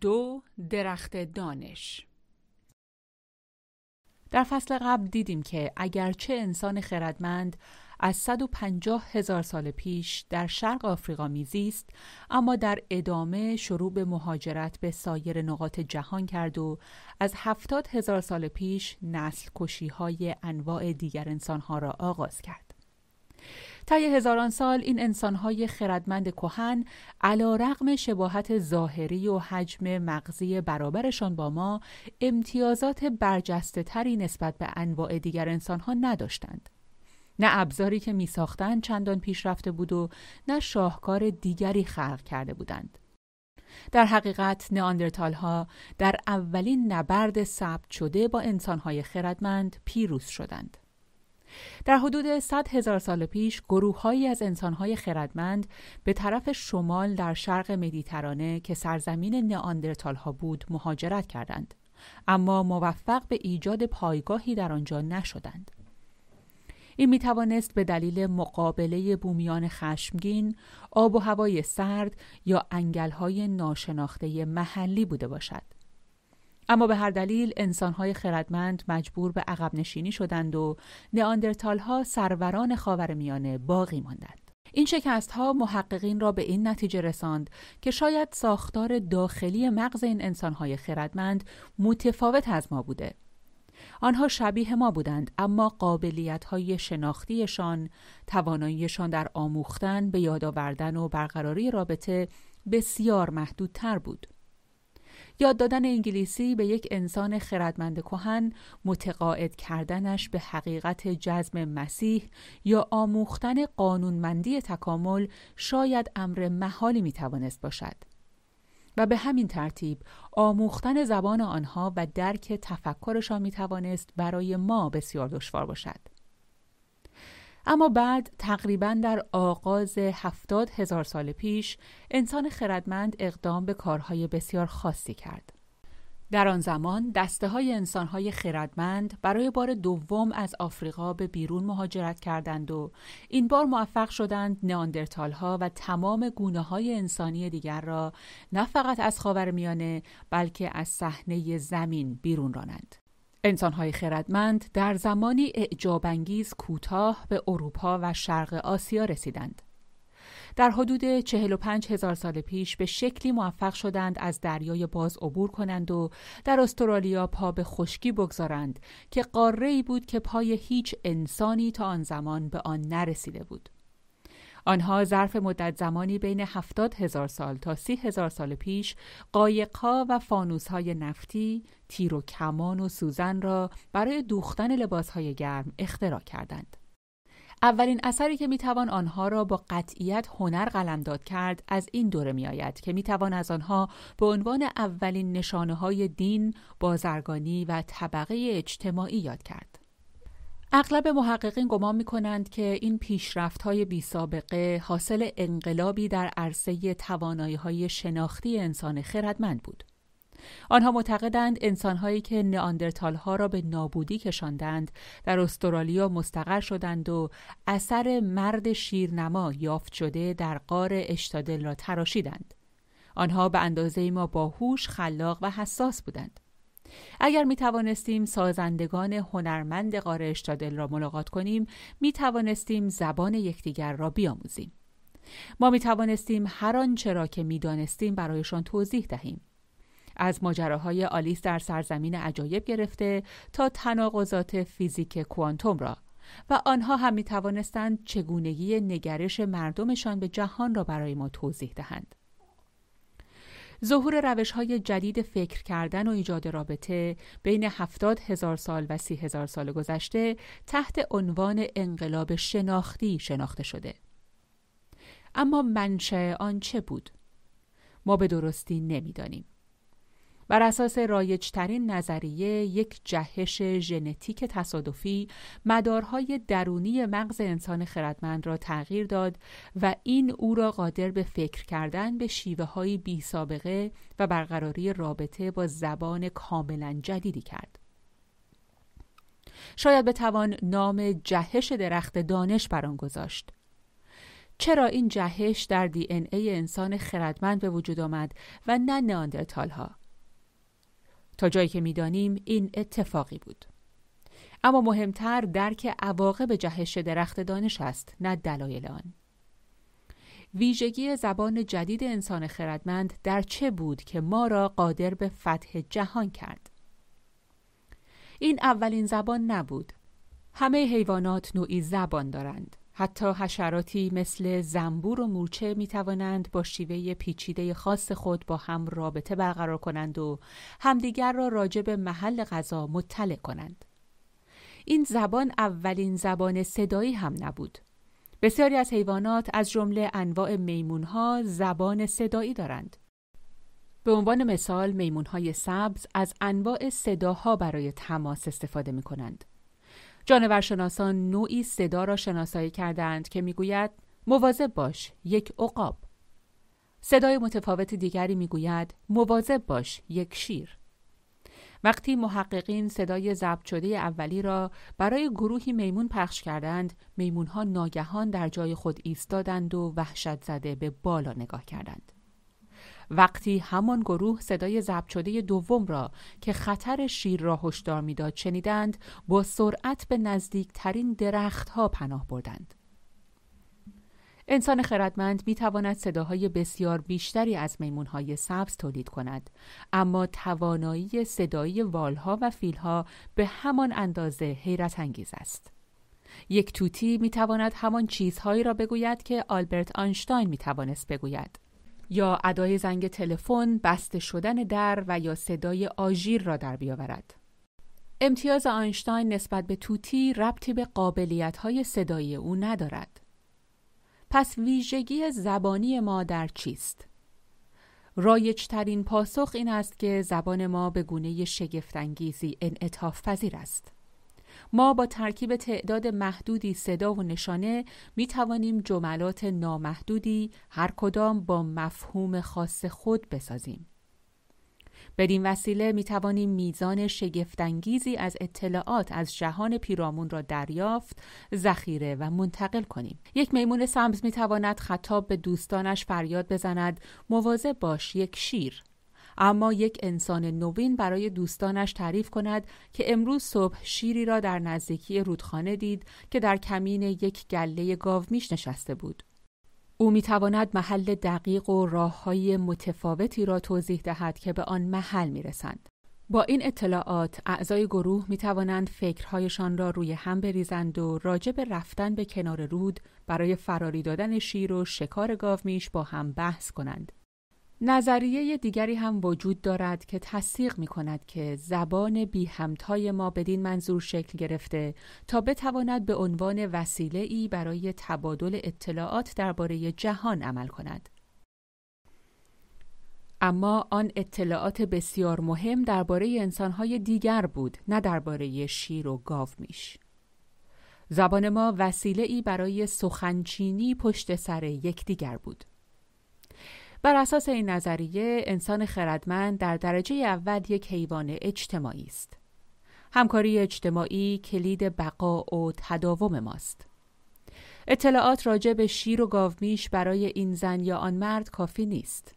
دو درخت دانش در فصل قبل دیدیم که اگرچه انسان خردمند از 150 هزار سال پیش در شرق آفریقا میزیست اما در ادامه شروع به مهاجرت به سایر نقاط جهان کرد و از 70 هزار سال پیش نسل کشی های انواع دیگر انسان ها را آغاز کرد. طی هزاران سال این انسانهای خردمند کهن علا رقم شباهت ظاهری و حجم مغزی برابرشان با ما امتیازات برجسته نسبت به انواع دیگر انسانها نداشتند. نه ابزاری که می ساختند چندان پیشرفته بود و نه شاهکار دیگری خلق کرده بودند. در حقیقت نئاندرتال ها در اولین نبرد ثبت شده با انسانهای خردمند پیروز شدند. در حدود 100 هزار سال پیش گروههایی از انسانهای خردمند به طرف شمال در شرق مدیترانه که سرزمین نئاندرتال ها بود مهاجرت کردند اما موفق به ایجاد پایگاهی در آنجا نشدند این می توانست به دلیل مقابله بومیان خشمگین، آب و هوای سرد یا انگلهای ناشناخته محلی بوده باشد. اما به هر دلیل انسانهای خردمند مجبور به عقب نشینی شدند و نئاندرتال ها سروران خاورمیانه باقی ماندند. این شکست ها محققین را به این نتیجه رساند که شاید ساختار داخلی مغز این انسانهای خردمند متفاوت از ما بوده. آنها شبیه ما بودند اما قابلیت های شناختیشان، تواناییشان در آموختن، به یاد آوردن و برقراری رابطه بسیار محدودتر بود. یاد دادن انگلیسی به یک انسان خردمند کهن متقاعد کردنش به حقیقت جزم مسیح یا آموختن قانونمندی تکامل شاید امر محالی می توانست باشد. و به همین ترتیب آموختن زبان آنها و درک تفکرشان می توانست برای ما بسیار دشوار باشد. اما بعد تقریبا در آغاز هفتاد هزار سال پیش انسان خردمند اقدام به کارهای بسیار خاصی کرد. در آن زمان دسته های انسان های خردمند برای بار دوم از آفریقا به بیرون مهاجرت کردند و این بار موفق شدند نیاندرتال ها و تمام گونه های انسانی دیگر را نه فقط از خاورمیانه بلکه از صحنه زمین بیرون رانند. انسانهای خردمند در زمانی اعجابانگیز کوتاه به اروپا و شرق آسیا رسیدند. در حدود 45 هزار سال پیش به شکلی موفق شدند از دریای باز عبور کنند و در استرالیا پا به خشکی بگذارند که قاره بود که پای هیچ انسانی تا آن زمان به آن نرسیده بود. آنها ظرف مدت زمانی بین هفتاد هزار سال تا سی هزار سال پیش قایقها و فانوسهای نفتی، تیر و کمان و سوزن را برای دوختن لباسهای گرم اختراع کردند. اولین اثری که می‌توان آنها را با قطعیت هنر قلمداد کرد از این دوره میآید که می‌توان از آنها به عنوان اولین نشانه های دین، بازرگانی و طبقه اجتماعی یاد کرد. اغلب محققین گمان می کنند که این پیشرفت های بی سابقه حاصل انقلابی در عرصه توانایی های شناختی انسان خردمند بود. آنها معتقدند انسانهایی که نئاندرتال ها را به نابودی کشاندند در استرالیا مستقر شدند و اثر مرد شیرنما یافت شده در قار اشتادل را تراشیدند. آنها به اندازه ما باهوش، خلاق و حساس بودند. اگر می توانستیم سازندگان هنرمند قاره اشتادل را ملاقات کنیم می توانستیم زبان یکدیگر را بیاموزیم. ما می توانستیم هر آنچه را که می دانستیم برایشان توضیح دهیم. از ماجراهای آلیس در سرزمین عجایب گرفته تا تناقضات فیزیک کوانتوم را و آنها هم می توانستند چگونگی نگرش مردمشان به جهان را برای ما توضیح دهند. ظهور روش های جدید فکر کردن و ایجاد رابطه بین هفتاد هزار سال و سی هزار سال گذشته تحت عنوان انقلاب شناختی شناخته شده. اما منشأ آن چه بود؟ ما به درستی نمی‌دانیم. بر اساس رایجترین نظریه یک جهش ژنتیک تصادفی مدارهای درونی مغز انسان خردمند را تغییر داد و این او را قادر به فکر کردن به شیوه های بی سابقه و برقراری رابطه با زبان کاملا جدیدی کرد. شاید بتوان نام جهش درخت دانش بر آن گذاشت. چرا این جهش در دی این ای انسان خردمند به وجود آمد و نه ناندرتال ها؟ تا جایی که می‌دانیم این اتفاقی بود. اما مهمتر درک عواقب جهش درخت دانش است نه دلایل آن. ویژگی زبان جدید انسان خردمند در چه بود که ما را قادر به فتح جهان کرد؟ این اولین زبان نبود. همه حیوانات نوعی زبان دارند. حتی حشراتی مثل زنبور و مورچه می توانند با شیوه پیچیده خاص خود با هم رابطه برقرار کنند و همدیگر را راجع به محل غذا مطلع کنند. این زبان اولین زبان صدایی هم نبود. بسیاری از حیوانات از جمله انواع میمونها زبان صدایی دارند. به عنوان مثال میمونهای سبز از انواع صداها برای تماس استفاده می کنند. جانورشناسان نوعی صدا را شناسایی کردند که می‌گوید مواظب باش یک عقاب. صدای متفاوت دیگری می‌گوید مواظب باش یک شیر. وقتی محققین صدای ضبط شده اولی را برای گروهی میمون پخش کردند میمونها ناگهان در جای خود ایستادند و وحشت زده به بالا نگاه کردند. وقتی همان گروه صدای ضبط شده دوم را که خطر شیر را هشدار می‌داد شنیدند با سرعت به نزدیکترین درختها پناه بردند. انسان خردمند می تواند صداهای بسیار بیشتری از میمونهای سبز تولید کند اما توانایی صدایی والها و فیلها به همان اندازه حیرت انگیز است. یک توتی می تواند همان چیزهایی را بگوید که آلبرت آنشتاین می توانست بگوید. یا ادای زنگ تلفن، بسته شدن در و یا صدای آژیر را در بیاورد. امتیاز آینشتاین نسبت به توتی ربطی به قابلیت های صدایی او ندارد. پس ویژگی زبانی ما در چیست؟ رایجترین پاسخ این است که زبان ما به گونه شگفتانگیزی انعطاف پذیر است. ما با ترکیب تعداد محدودی صدا و نشانه می توانیم جملات نامحدودی هر کدام با مفهوم خاص خود بسازیم. بدین وسیله می توانیم میزان شگفتانگیزی از اطلاعات از جهان پیرامون را دریافت، ذخیره و منتقل کنیم. یک میمون سمز می تواند خطاب به دوستانش فریاد بزند مواظب باش یک شیر اما یک انسان نوین برای دوستانش تعریف کند که امروز صبح شیری را در نزدیکی رودخانه دید که در کمین یک گله گاومیش نشسته بود. او می تواند محل دقیق و راه های متفاوتی را توضیح دهد که به آن محل می رسند. با این اطلاعات اعضای گروه می توانند فکرهایشان را روی هم بریزند و راجع به رفتن به کنار رود برای فراری دادن شیر و شکار گاومیش با هم بحث کنند. نظریه دیگری هم وجود دارد که تصدیق می کند که زبان بی همتای ما بدین منظور شکل گرفته تا بتواند به عنوان وسیله ای برای تبادل اطلاعات درباره جهان عمل کند. اما آن اطلاعات بسیار مهم درباره انسانهای دیگر بود نه درباره شیر و گاو میش. زبان ما وسیله ای برای سخنچینی پشت سر یکدیگر بود. بر اساس این نظریه انسان خردمند در درجه اول یک حیوان اجتماعی است. همکاری اجتماعی کلید بقا و تداوم ماست. اطلاعات راجع به شیر و گاومیش برای این زن یا آن مرد کافی نیست.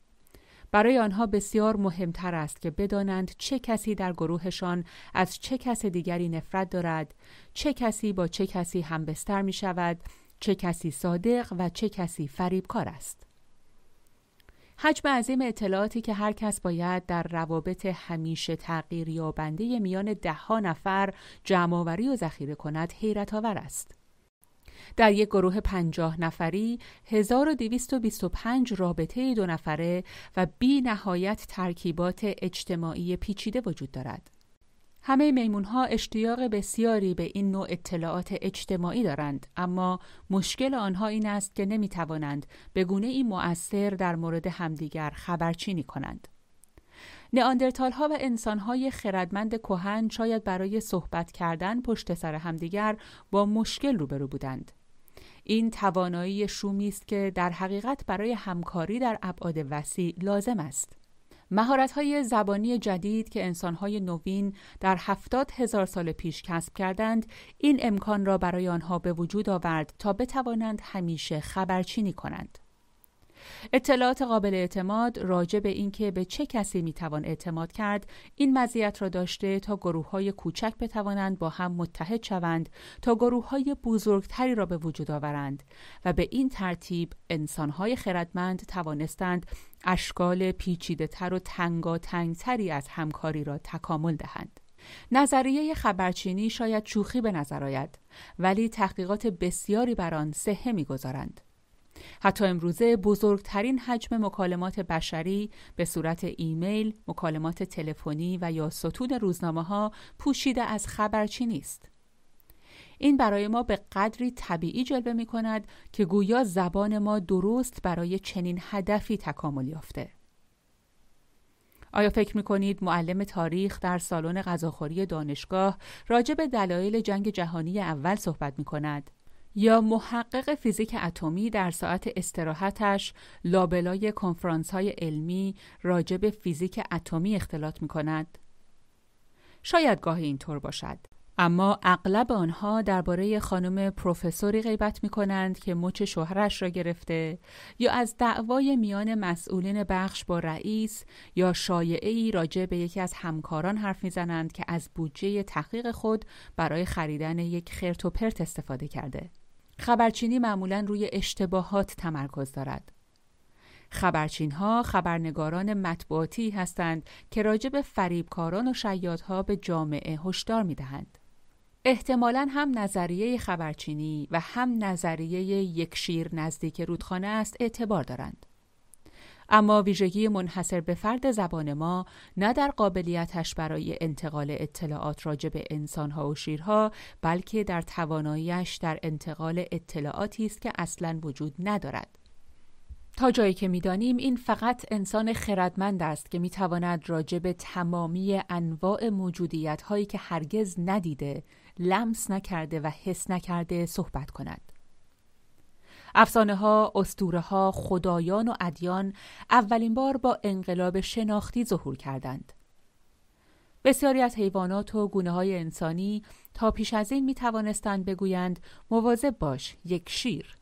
برای آنها بسیار مهمتر است که بدانند چه کسی در گروهشان از چه کس دیگری نفرت دارد، چه کسی با چه کسی همبستر می شود، چه کسی صادق و چه کسی فریبکار است. حجم عظیم اطلاعاتی که هر کس باید در روابط همیشه تغییر یابنده میان دهها نفر جمعآوری و ذخیره کند حیرت آور است. در یک گروه پنجاه نفری 1225 رابطه دو نفره و بی نهایت ترکیبات اجتماعی پیچیده وجود دارد. همه میمون ها اشتیاق بسیاری به این نوع اطلاعات اجتماعی دارند اما مشکل آنها این است که نمی توانند به گونه ای مؤثر در مورد همدیگر خبرچینی کنند. نئاندرتال ها و انسان های خردمند کهن شاید برای صحبت کردن پشت سر همدیگر با مشکل روبرو بودند. این توانایی شومی است که در حقیقت برای همکاری در ابعاد وسیع لازم است. مهارت زبانی جدید که انسان های نوین در هفتاد هزار سال پیش کسب کردند این امکان را برای آنها به وجود آورد تا بتوانند همیشه خبرچینی کنند. اطلاعات قابل اعتماد راجع به اینکه به چه کسی می‌توان اعتماد کرد این مزیت را داشته تا گروه های کوچک بتوانند با هم متحد شوند تا گروه های بزرگتری را به وجود آورند و به این ترتیب انسان های خردمند توانستند اشکال پیچیده تر و تنگاتنگتری از همکاری را تکامل دهند. نظریه خبرچینی شاید شوخی به نظر آید ولی تحقیقات بسیاری بر آن صحه می‌گذارند حتی امروزه بزرگترین حجم مکالمات بشری به صورت ایمیل، مکالمات تلفنی و یا ستون روزنامه ها پوشیده از خبرچینی است. این برای ما به قدری طبیعی جلوه می کند که گویا زبان ما درست برای چنین هدفی تکامل یافته. آیا فکر می کنید معلم تاریخ در سالن غذاخوری دانشگاه راجع به دلایل جنگ جهانی اول صحبت می کند؟ یا محقق فیزیک اتمی در ساعت استراحتش لابلای کنفرانس های علمی راجع به فیزیک اتمی اختلاط می کند؟ شاید گاهی اینطور باشد. اما اغلب آنها درباره خانم پروفسوری غیبت می کنند که مچ شوهرش را گرفته یا از دعوای میان مسئولین بخش با رئیس یا شایعی راجع به یکی از همکاران حرف می‌زنند که از بودجه تحقیق خود برای خریدن یک خرت و پرت استفاده کرده. خبرچینی معمولا روی اشتباهات تمرکز دارد. خبرچین ها خبرنگاران مطبوعاتی هستند که راجع به فریبکاران و شیادها به جامعه هشدار می دهند. احتمالا هم نظریه خبرچینی و هم نظریه یک شیر نزدیک رودخانه است اعتبار دارند. اما ویژگی منحصر به فرد زبان ما نه در قابلیتش برای انتقال اطلاعات راجع به انسانها و شیرها بلکه در تواناییش در انتقال اطلاعاتی است که اصلا وجود ندارد تا جایی که می‌دانیم این فقط انسان خردمند است که می‌تواند راجع به تمامی انواع موجودیت هایی که هرگز ندیده، لمس نکرده و حس نکرده صحبت کند. افسانه ها، استوره ها، خدایان و ادیان اولین بار با انقلاب شناختی ظهور کردند. بسیاری از حیوانات و گونه های انسانی تا پیش از این می توانستند بگویند مواظب باش یک شیر.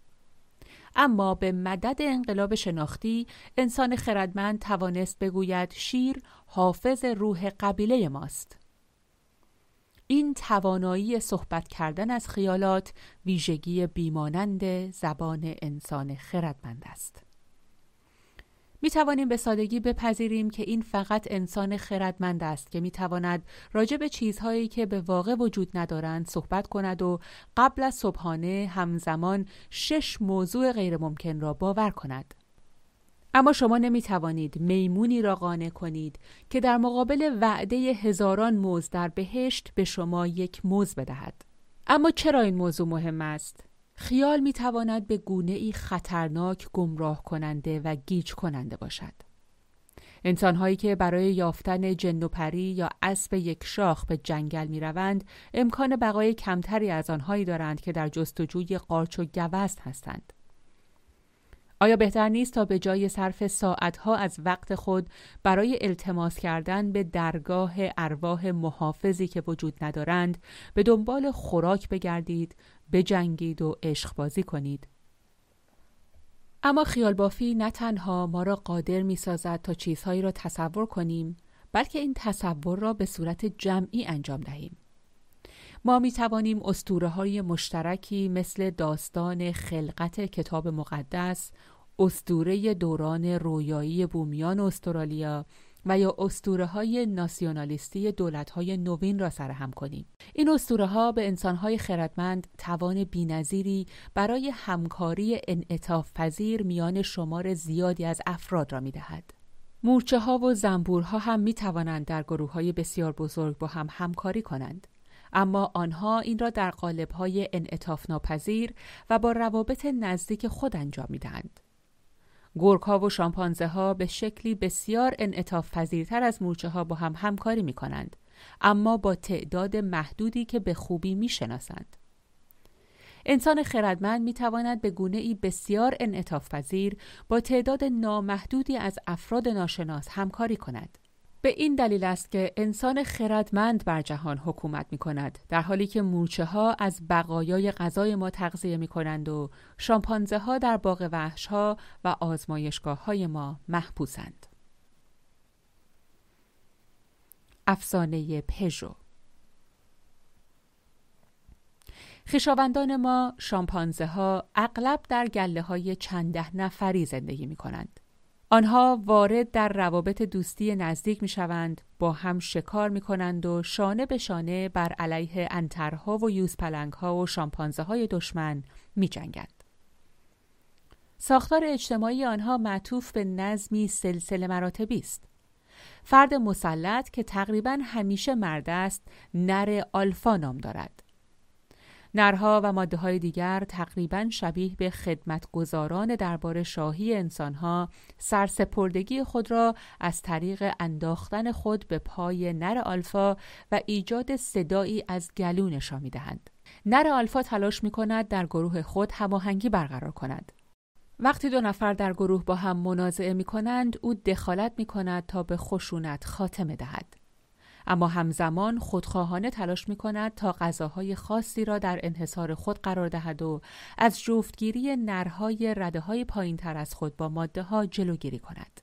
اما به مدد انقلاب شناختی انسان خردمند توانست بگوید شیر حافظ روح قبیله ماست. این توانایی صحبت کردن از خیالات ویژگی بیمانند زبان انسان خردمند است. می توانیم به سادگی بپذیریم که این فقط انسان خردمند است که می تواند راجع به چیزهایی که به واقع وجود ندارند صحبت کند و قبل از صبحانه همزمان شش موضوع غیرممکن را باور کند. اما شما نمی توانید میمونی را قانع کنید که در مقابل وعده هزاران موز در بهشت به شما یک موز بدهد. اما چرا این موضوع مهم است؟ خیال می تواند به گونه ای خطرناک گمراه کننده و گیج کننده باشد. انسانهایی که برای یافتن جن و پری یا اسب یک شاخ به جنگل می روند، امکان بقای کمتری از آنهایی دارند که در جستجوی قارچ و گوزن هستند. آیا بهتر نیست تا به جای صرف ساعتها از وقت خود برای التماس کردن به درگاه ارواح محافظی که وجود ندارند به دنبال خوراک بگردید، بجنگید و عشق بازی کنید؟ اما خیال بافی نه تنها ما را قادر می سازد تا چیزهایی را تصور کنیم بلکه این تصور را به صورت جمعی انجام دهیم. ما می توانیم استوره های مشترکی مثل داستان خلقت کتاب مقدس، استوره دوران رویایی بومیان استرالیا و یا استوره های ناسیونالیستی دولت های نوین را سرهم کنیم. این استوره ها به انسان های خردمند توان بینظیری برای همکاری انعطاف پذیر میان شمار زیادی از افراد را می دهد. مورچه ها و زنبورها هم می توانند در گروه های بسیار بزرگ با هم همکاری کنند. اما آنها این را در قالب های انعطاف ناپذیر و با روابط نزدیک خود انجام می دهند. گرگها و شامپانزه ها به شکلی بسیار انعطاف پذیرتر از مورچه ها با هم همکاری می کنند اما با تعداد محدودی که به خوبی می شناسند. انسان خردمند می تواند به گونه ای بسیار انعطاف پذیر با تعداد نامحدودی از افراد ناشناس همکاری کند. به این دلیل است که انسان خردمند بر جهان حکومت می کند در حالی که مورچه ها از بقایای غذای ما تغذیه می کنند و شامپانزه ها در باغ وحش ها و آزمایشگاه های ما محبوسند. افسانه پژو خیشاوندان ما شامپانزه ها اغلب در گله های چند نفری زندگی می کنند. آنها وارد در روابط دوستی نزدیک می شوند، با هم شکار می کنند و شانه به شانه بر علیه انترها و یوزپلنگ ها و شامپانزه های دشمن می جنگند. ساختار اجتماعی آنها معطوف به نظمی سلسله مراتبی است. فرد مسلط که تقریبا همیشه مرد است نر آلفا نام دارد. نرها و ماده های دیگر تقریبا شبیه به خدمتگزاران دربار شاهی انسانها سرسپردگی خود را از طریق انداختن خود به پای نر آلفا و ایجاد صدایی از گلو نشان می دهند. نر آلفا تلاش می کند در گروه خود هماهنگی برقرار کند. وقتی دو نفر در گروه با هم منازعه می کنند او دخالت می کند تا به خشونت خاتمه دهد. اما همزمان خودخواهانه تلاش می کند تا غذاهای خاصی را در انحصار خود قرار دهد و از جفتگیری نرهای رده های پایین تر از خود با ماده ها جلوگیری کند.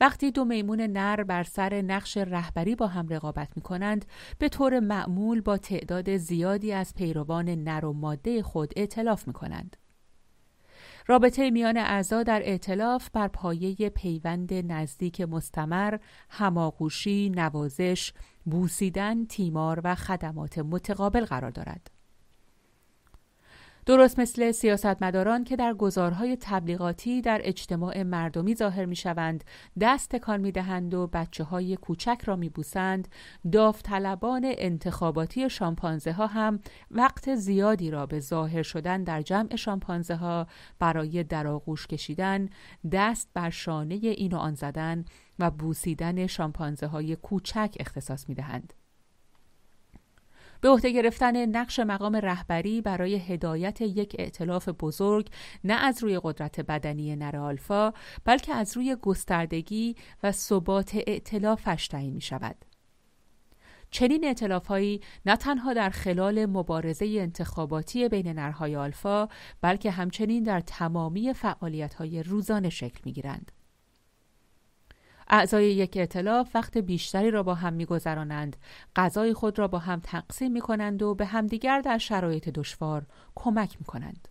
وقتی دو میمون نر بر سر نقش رهبری با هم رقابت می کنند به طور معمول با تعداد زیادی از پیروان نر و ماده خود اعتلاف می کنند. رابطه میان اعضا در ائتلاف بر پایه پیوند نزدیک مستمر، هماغوشی، نوازش، بوسیدن، تیمار و خدمات متقابل قرار دارد. درست مثل سیاستمداران که در گزارهای تبلیغاتی در اجتماع مردمی ظاهر می شوند دست تکان می دهند و بچه های کوچک را می بوسند داوطلبان انتخاباتی شامپانزه ها هم وقت زیادی را به ظاهر شدن در جمع شامپانزه ها برای درآغوش کشیدن دست بر شانه این و آن زدن و بوسیدن شامپانزه های کوچک اختصاص می دهند. به عهده گرفتن نقش مقام رهبری برای هدایت یک ائتلاف بزرگ نه از روی قدرت بدنی نر آلفا بلکه از روی گستردگی و ثبات ائتلافش تعیین می شود. چنین اعتلافهایی نه تنها در خلال مبارزه انتخاباتی بین نرهای آلفا بلکه همچنین در تمامی فعالیت‌های روزانه شکل می‌گیرند. اعضای یک اعتلاف وقت بیشتری را با هم میگذرانند غذای خود را با هم تقسیم می کنند و به همدیگر در شرایط دشوار کمک می کنند.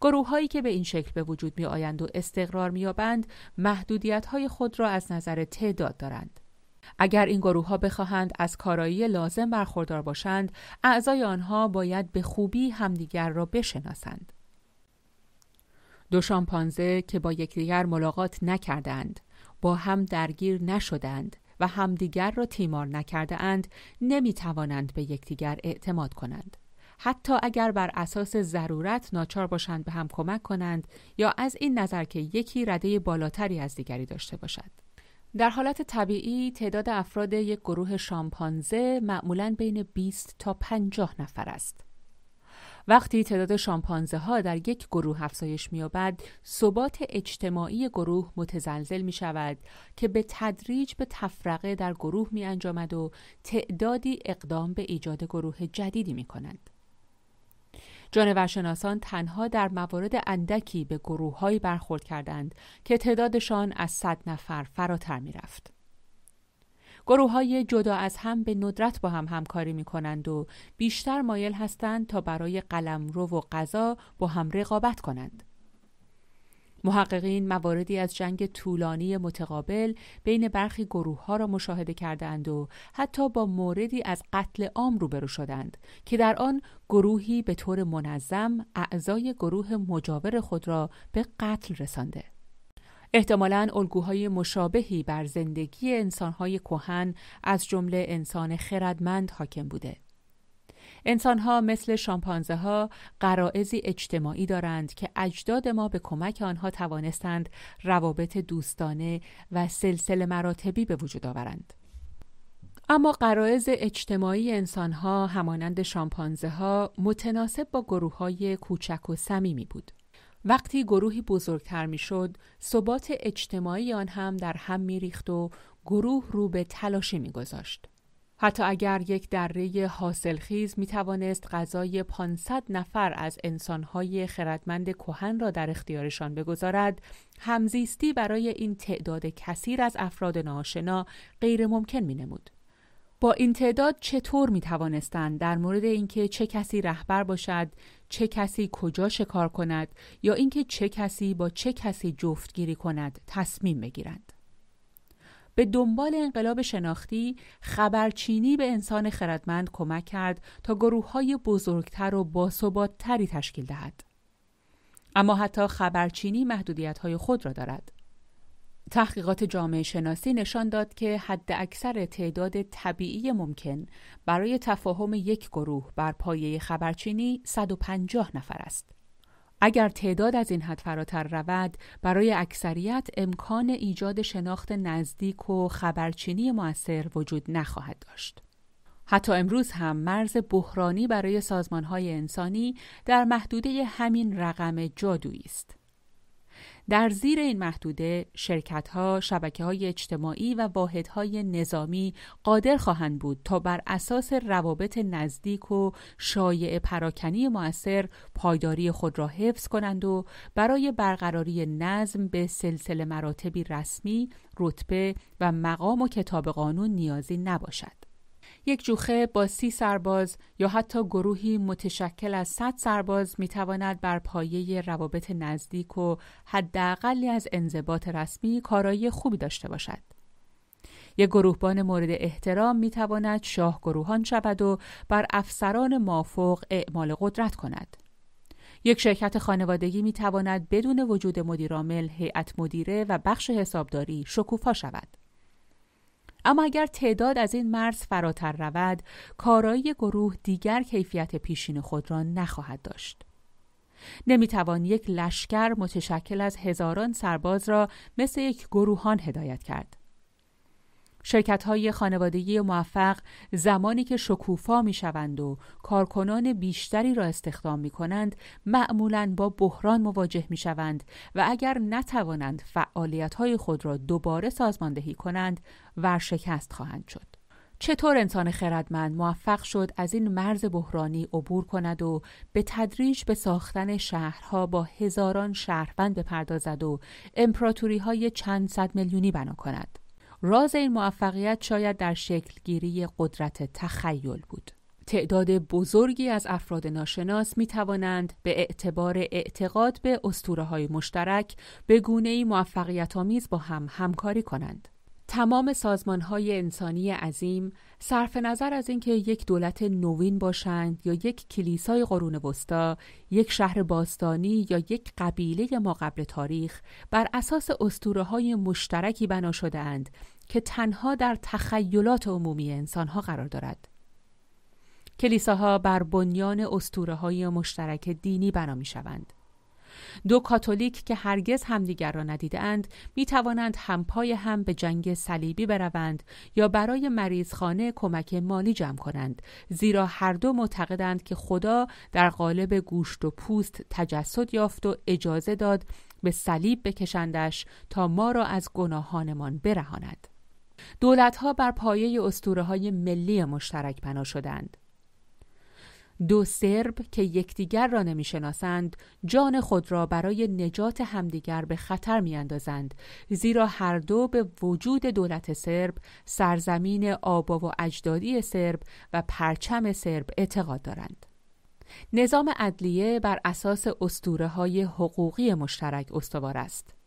گروه هایی که به این شکل به وجود می آیند و استقرار می آبند محدودیت های خود را از نظر تعداد دارند. اگر این گروه ها بخواهند از کارایی لازم برخوردار باشند، اعضای آنها باید به خوبی همدیگر را بشناسند. دو شامپانزه که با یکدیگر ملاقات نکردند با هم درگیر نشدند و همدیگر را تیمار نکرده اند نمی توانند به یکدیگر اعتماد کنند. حتی اگر بر اساس ضرورت ناچار باشند به هم کمک کنند یا از این نظر که یکی رده بالاتری از دیگری داشته باشد. در حالت طبیعی تعداد افراد یک گروه شامپانزه معمولا بین 20 تا 50 نفر است. وقتی تعداد شامپانزه ها در یک گروه افزایش می‌یابد ثبات اجتماعی گروه متزلزل می شود که به تدریج به تفرقه در گروه می انجامد و تعدادی اقدام به ایجاد گروه جدیدی می کنند. جانورشناسان تنها در موارد اندکی به گروههایی برخورد کردند که تعدادشان از صد نفر فراتر می رفت. گروه های جدا از هم به ندرت با هم همکاری می کنند و بیشتر مایل هستند تا برای قلمرو و غذا با هم رقابت کنند. محققین مواردی از جنگ طولانی متقابل بین برخی گروه ها را مشاهده کردند و حتی با موردی از قتل عام روبرو شدند که در آن گروهی به طور منظم اعضای گروه مجاور خود را به قتل رسانده. احتمالاً الگوهای مشابهی بر زندگی انسانهای کهن از جمله انسان خردمند حاکم بوده. انسانها مثل شامپانزه ها قرائزی اجتماعی دارند که اجداد ما به کمک آنها توانستند روابط دوستانه و سلسله مراتبی به وجود آورند. اما قرائز اجتماعی انسانها همانند شامپانزه ها متناسب با گروه های کوچک و صمیمی بود. وقتی گروهی بزرگتر می‌شد، ثبات اجتماعی آن هم در هم میریخت و گروه رو به تلاشی میگذاشت. حتی اگر یک دره حاصلخیز می توانست غذای 500 نفر از انسانهای خردمند کهن را در اختیارشان بگذارد، همزیستی برای این تعداد کثیر از افراد ناشنا غیر ممکن می نمود. با این تعداد چطور می توانستند در مورد اینکه چه کسی رهبر باشد، چه کسی کجا شکار کند یا اینکه چه کسی با چه کسی جفتگیری کند تصمیم بگیرند. به دنبال انقلاب شناختی خبرچینی به انسان خردمند کمک کرد تا گروه های بزرگتر و باثباتتری تشکیل دهد. اما حتی خبرچینی محدودیت های خود را دارد. تحقیقات جامعه شناسی نشان داد که حد اکثر تعداد طبیعی ممکن برای تفاهم یک گروه بر پایه خبرچینی 150 نفر است. اگر تعداد از این حد فراتر رود برای اکثریت امکان ایجاد شناخت نزدیک و خبرچینی موثر وجود نخواهد داشت. حتی امروز هم مرز بحرانی برای سازمانهای انسانی در محدوده همین رقم جادویی است. در زیر این محدوده شرکت ها، شبکه های اجتماعی و واحدهای نظامی قادر خواهند بود تا بر اساس روابط نزدیک و شایع پراکنی مؤثر پایداری خود را حفظ کنند و برای برقراری نظم به سلسله مراتبی رسمی، رتبه و مقام و کتاب قانون نیازی نباشد. یک جوخه با سی سرباز یا حتی گروهی متشکل از صد سرباز می تواند بر پایه روابط نزدیک و حداقلی از انضباط رسمی کارایی خوبی داشته باشد. یک گروهبان مورد احترام می تواند شاه گروهان شود و بر افسران مافوق اعمال قدرت کند. یک شرکت خانوادگی می تواند بدون وجود مدیرعامل، هیئت مدیره و بخش حسابداری شکوفا شود. اما اگر تعداد از این مرز فراتر رود کارایی گروه دیگر کیفیت پیشین خود را نخواهد داشت. نمی‌توان یک لشکر متشکل از هزاران سرباز را مثل یک گروهان هدایت کرد. شرکت های خانوادگی موفق زمانی که شکوفا می شوند و کارکنان بیشتری را استخدام می کنند معمولا با بحران مواجه می شوند و اگر نتوانند فعالیت های خود را دوباره سازماندهی کنند ورشکست خواهند شد. چطور انسان خردمند موفق شد از این مرز بحرانی عبور کند و به تدریج به ساختن شهرها با هزاران شهروند بپردازد و امپراتوری های چند صد میلیونی بنا کند؟ راز این موفقیت شاید در شکلگیری قدرت تخیل بود. تعداد بزرگی از افراد ناشناس می توانند به اعتبار اعتقاد به اسطوره های مشترک به گونه موفقیت آمیز با هم همکاری کنند. تمام سازمان های انسانی عظیم صرف نظر از اینکه یک دولت نوین باشند یا یک کلیسای قرون وسطا، یک شهر باستانی یا یک قبیله ما قبل تاریخ بر اساس اسطوره های مشترکی بنا شده اند که تنها در تخیلات عمومی انسانها قرار دارد. کلیساها بر بنیان اسطوره های مشترک دینی بنا می شوند. دو کاتولیک که هرگز همدیگر را ندیدند می توانند همپای هم به جنگ صلیبی بروند یا برای مریضخانه کمک مالی جمع کنند زیرا هر دو معتقدند که خدا در قالب گوشت و پوست تجسد یافت و اجازه داد به صلیب بکشندش تا ما را از گناهانمان برهاند. دولتها بر پایه اسطوره های ملی مشترک بنا شدند. دو سرب که یکدیگر را نمی‌شناسند جان خود را برای نجات همدیگر به خطر میاندازند. زیرا هر دو به وجود دولت سرب سرزمین آبا و اجدادی سرب و پرچم سرب اعتقاد دارند. نظام عدلیه بر اساس اسطوره های حقوقی مشترک استوار است.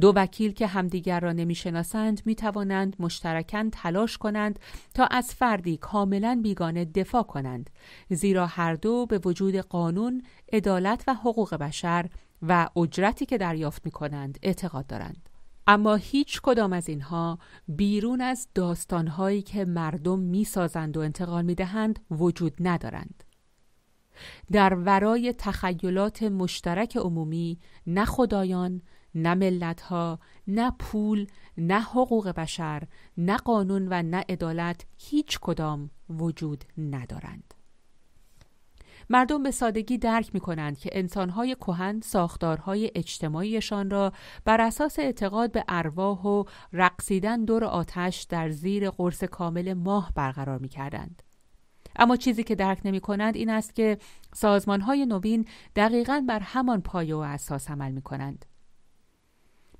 دو وکیل که همدیگر را نمی‌شناسند می توانند مشترکاً تلاش کنند تا از فردی کاملا بیگانه دفاع کنند زیرا هر دو به وجود قانون، عدالت و حقوق بشر و اجرتی که دریافت می کنند اعتقاد دارند. اما هیچ کدام از اینها بیرون از داستانهایی که مردم می‌سازند و انتقال می دهند وجود ندارند. در ورای تخیلات مشترک عمومی نه خدایان نه ملت ها، نه پول، نه حقوق بشر، نه قانون و نه عدالت هیچ کدام وجود ندارند. مردم به سادگی درک می کنند که انسانهای کهن ساختارهای اجتماعیشان را بر اساس اعتقاد به ارواح و رقصیدن دور آتش در زیر قرص کامل ماه برقرار می کردند. اما چیزی که درک نمی کنند این است که سازمان های نوین دقیقا بر همان پایه و اساس عمل می کنند.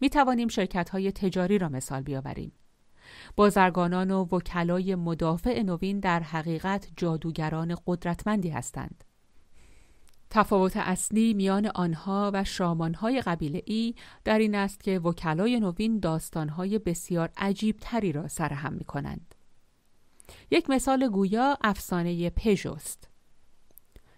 می توانیم شرکت های تجاری را مثال بیاوریم. بازرگانان و وکلای مدافع نوین در حقیقت جادوگران قدرتمندی هستند. تفاوت اصلی میان آنها و شامانهای قبیله ای در این است که وکلای نوین داستانهای بسیار عجیب تری را سرهم می کنند. یک مثال گویا افسانه پژوست.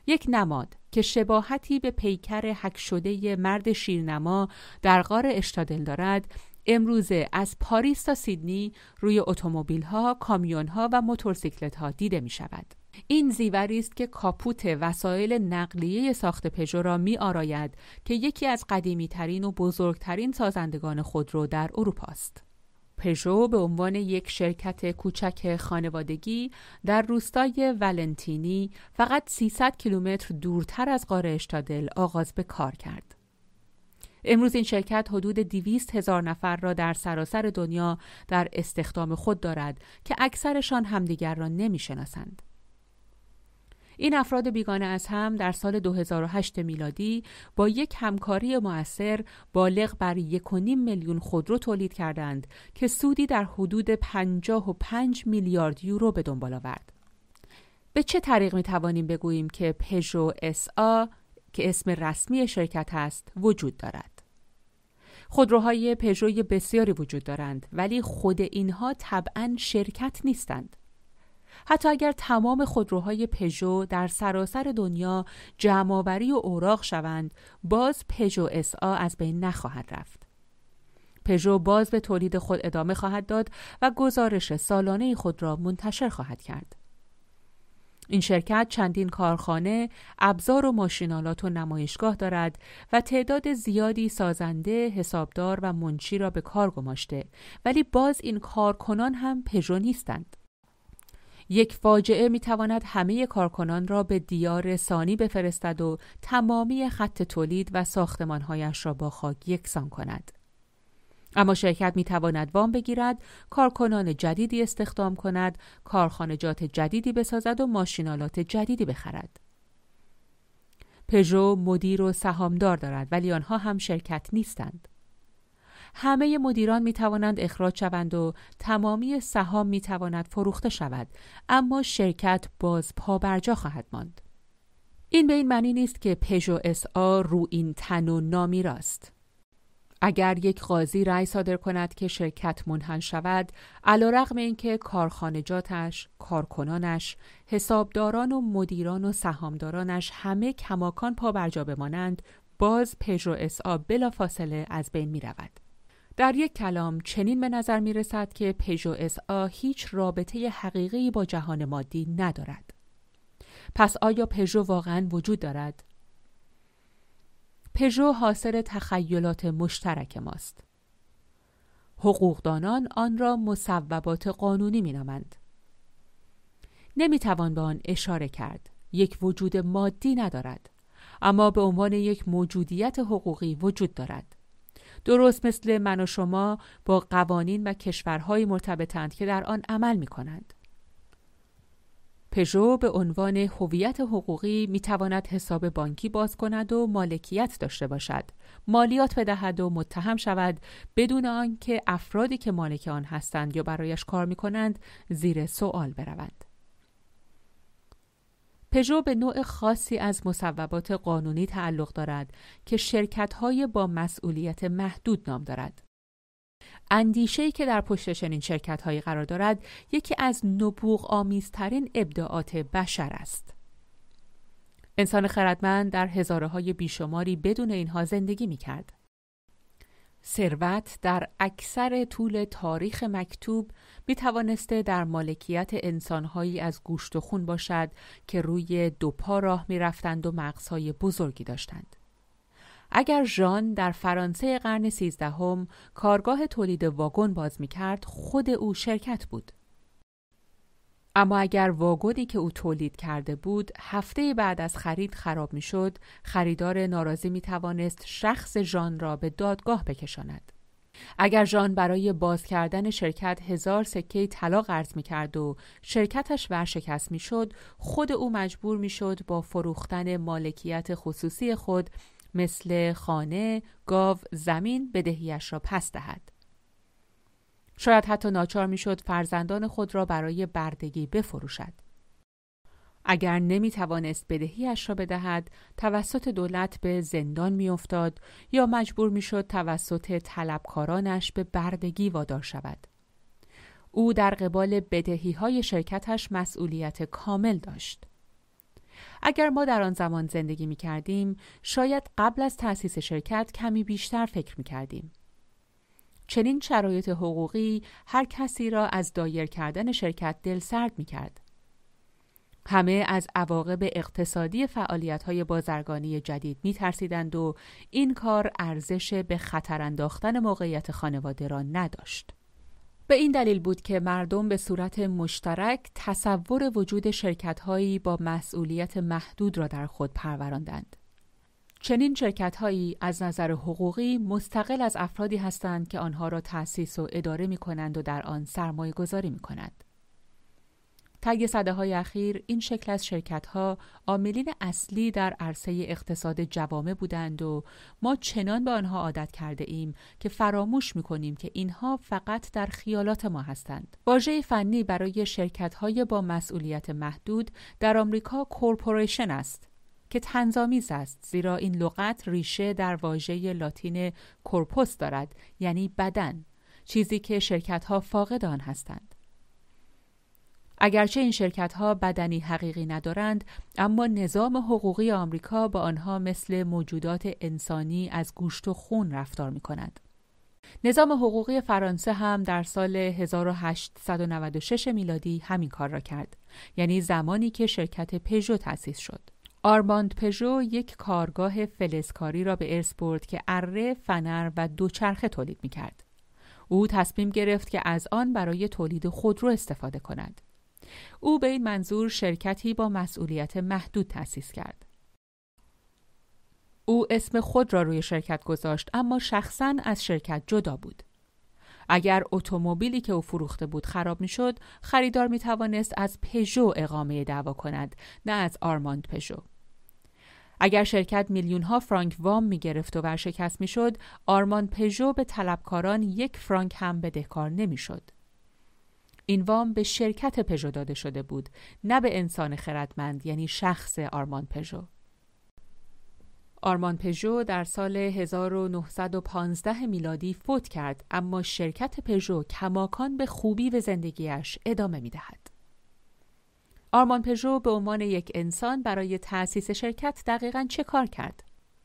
یک نماد که شباهتی به پیکر حک شده مرد شیرنما در غار اشتادل دارد امروزه از پاریس تا سیدنی روی اتومبیل ها، کامیون ها و موتورسیکلت ها دیده می شود. این زیوری است که کاپوت وسایل نقلیه ساخت پژو را می آراید که یکی از قدیمی ترین و بزرگترین سازندگان خودرو در اروپا است. پژو به عنوان یک شرکت کوچک خانوادگی در روستای ولنتینی فقط 300 کیلومتر دورتر از قاره اشتادل آغاز به کار کرد. امروز این شرکت حدود 200 هزار نفر را در سراسر دنیا در استخدام خود دارد که اکثرشان همدیگر را نمی‌شناسند. این افراد بیگانه از هم در سال 2008 میلادی با یک همکاری مؤثر بالغ بر 1.5 میلیون خودرو تولید کردند که سودی در حدود 55 میلیارد یورو به دنبال آورد. به چه طریق می توانیم بگوییم که پژو اس آ که اسم رسمی شرکت است وجود دارد؟ خودروهای پژوی بسیاری وجود دارند ولی خود اینها طبعا شرکت نیستند. حتی اگر تمام خودروهای پژو در سراسر دنیا جمعآوری و اوراق شوند باز پژو اس آ از بین نخواهد رفت پژو باز به تولید خود ادامه خواهد داد و گزارش سالانه خود را منتشر خواهد کرد این شرکت چندین کارخانه، ابزار و ماشینالات و نمایشگاه دارد و تعداد زیادی سازنده، حسابدار و منشی را به کار گماشته ولی باز این کارکنان هم پژو نیستند. یک فاجعه می تواند همه کارکنان را به دیار ثانی بفرستد و تمامی خط تولید و ساختمانهایش را با خاک یکسان کند. اما شرکت می تواند وام بگیرد، کارکنان جدیدی استخدام کند، کارخانجات جدیدی بسازد و ماشینالات جدیدی بخرد. پژو مدیر و سهامدار دارد ولی آنها هم شرکت نیستند. همه مدیران می توانند اخراج شوند و تمامی سهام می تواند فروخته شود. اما شرکت باز پا برجا خواهد ماند. این به این معنی نیست که پژو اس آ رو این تن و نامی راست. اگر یک قاضی رأی صادر کند که شرکت منحل شود علیرغم اینکه کارخانجاتش کارکنانش حسابداران و مدیران و سهامدارانش همه کماکان پا برجا بمانند باز پژو اس آ بلافاصله از بین می رود. در یک کلام چنین به نظر می رسد که پژو اس آ هیچ رابطه حقیقی با جهان مادی ندارد. پس آیا پژو واقعا وجود دارد؟ پژو حاصل تخیلات مشترک ماست. حقوقدانان آن را مصوبات قانونی می نامند. نمی توان به آن اشاره کرد. یک وجود مادی ندارد. اما به عنوان یک موجودیت حقوقی وجود دارد. درست مثل من و شما با قوانین و کشورهای مرتبطند که در آن عمل می کنند. پژو به عنوان هویت حقوقی می تواند حساب بانکی باز کند و مالکیت داشته باشد مالیات بدهد و متهم شود بدون آنکه افرادی که مالک آن هستند یا برایش کار می کنند زیر سوال بروند پژو به نوع خاصی از مصوبات قانونی تعلق دارد که شرکت‌های با مسئولیت محدود نام دارد. اندیشه‌ای که در پشت چنین شرکت‌هایی قرار دارد یکی از نبوغ آمیزترین ابداعات بشر است. انسان خردمند در هزاره های بیشماری بدون اینها زندگی می کرد. ثروت در اکثر طول تاریخ مکتوب می توانسته در مالکیت انسانهایی از گوشت و خون باشد که روی دو پا راه می رفتند و مغزهای بزرگی داشتند. اگر ژان در فرانسه قرن سیزدهم کارگاه تولید واگن باز می کرد خود او شرکت بود. اما اگر واگنی که او تولید کرده بود هفته بعد از خرید خراب می شد، خریدار ناراضی می توانست شخص ژان را به دادگاه بکشاند. اگر ژان برای باز کردن شرکت هزار سکه طلا قرض می کرد و شرکتش ورشکست می شد، خود او مجبور می شد با فروختن مالکیت خصوصی خود مثل خانه، گاو، زمین بدهیش را پس دهد. شاید حتی ناچار می‌شد فرزندان خود را برای بردگی بفروشد. اگر نمی توانست بدهیش را بدهد توسط دولت به زندان میافتاد یا مجبور می‌شد توسط طلبکارانش به بردگی وادار شود. او در قبال بدهی های شرکتش مسئولیت کامل داشت. اگر ما در آن زمان زندگی می کردیم، شاید قبل از تأسیس شرکت کمی بیشتر فکر می کردیم. چنین شرایط حقوقی هر کسی را از دایر کردن شرکت دل سرد می کرد. همه از عواقب اقتصادی فعالیت های بازرگانی جدید می ترسیدند و این کار ارزش به خطر انداختن موقعیت خانواده را نداشت. به این دلیل بود که مردم به صورت مشترک تصور وجود شرکت هایی با مسئولیت محدود را در خود پروراندند. چنین شرکت هایی از نظر حقوقی مستقل از افرادی هستند که آنها را تأسیس و اداره می کنند و در آن سرمایه گذاری می کنند. طی صده های اخیر این شکل از شرکت ها عاملین اصلی در عرصه اقتصاد جوامع بودند و ما چنان به آنها عادت کرده ایم که فراموش می کنیم که اینها فقط در خیالات ما هستند. واژه فنی برای شرکت های با مسئولیت محدود در آمریکا کورپوریشن است که تنظامیز است زیرا این لغت ریشه در واژه لاتین کورپوس دارد یعنی بدن چیزی که شرکت ها فاقد آن هستند اگرچه این شرکت ها بدنی حقیقی ندارند اما نظام حقوقی آمریکا با آنها مثل موجودات انسانی از گوشت و خون رفتار می کند. نظام حقوقی فرانسه هم در سال 1896 میلادی همین کار را کرد یعنی زمانی که شرکت پژو تأسیس شد آرماند پژو یک کارگاه فلزکاری را به ارث برد که اره، فنر و دوچرخه تولید می کرد. او تصمیم گرفت که از آن برای تولید خودرو استفاده کند. او به این منظور شرکتی با مسئولیت محدود تأسیس کرد. او اسم خود را روی شرکت گذاشت اما شخصا از شرکت جدا بود. اگر اتومبیلی که او فروخته بود خراب می‌شد، خریدار می توانست از پژو اقامه دعوا کند، نه از آرماند پژو. اگر شرکت میلیون ها فرانک وام می گرفت و ورشکست می شد، آرمان پژو به طلبکاران یک فرانک هم بدهکار نمی شد. این وام به شرکت پژو داده شده بود نه به انسان خردمند یعنی شخص آرمان پژو آرمان پژو در سال 1915 میلادی فوت کرد اما شرکت پژو کماکان به خوبی به زندگیش ادامه می دهد. آرمان پژو به عنوان یک انسان برای تأسیس شرکت دقیقا چه کار کرد؟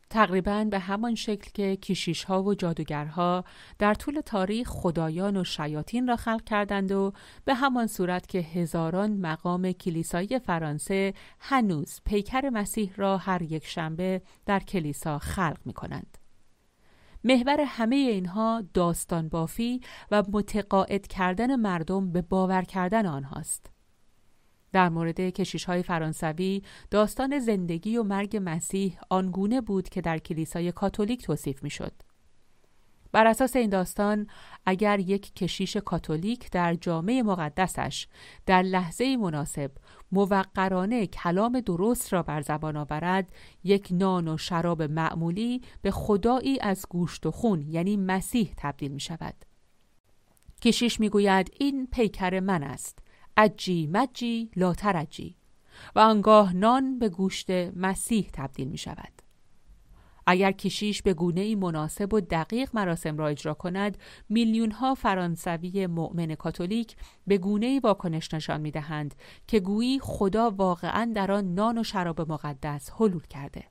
تقریبا به همان شکل که کشیش ها و جادوگرها در طول تاریخ خدایان و شیاطین را خلق کردند و به همان صورت که هزاران مقام کلیسایی فرانسه هنوز پیکر مسیح را هر یک شنبه در کلیسا خلق می کنند. محور همه اینها داستان بافی و متقاعد کردن مردم به باور کردن آنهاست. در مورد کشیش های فرانسوی داستان زندگی و مرگ مسیح آنگونه بود که در کلیسای کاتولیک توصیف می شد. بر اساس این داستان اگر یک کشیش کاتولیک در جامعه مقدسش در لحظه مناسب موقرانه کلام درست را بر زبان آورد یک نان و شراب معمولی به خدایی از گوشت و خون یعنی مسیح تبدیل می شود. کشیش می گوید این پیکر من است اجی مجی لا ترجی و آنگاه نان به گوشت مسیح تبدیل می شود. اگر کشیش به گونه ای مناسب و دقیق مراسم را اجرا کند میلیون ها فرانسوی مؤمن کاتولیک به گونه ای واکنش نشان می دهند که گویی خدا واقعا در آن نان و شراب مقدس حلول کرده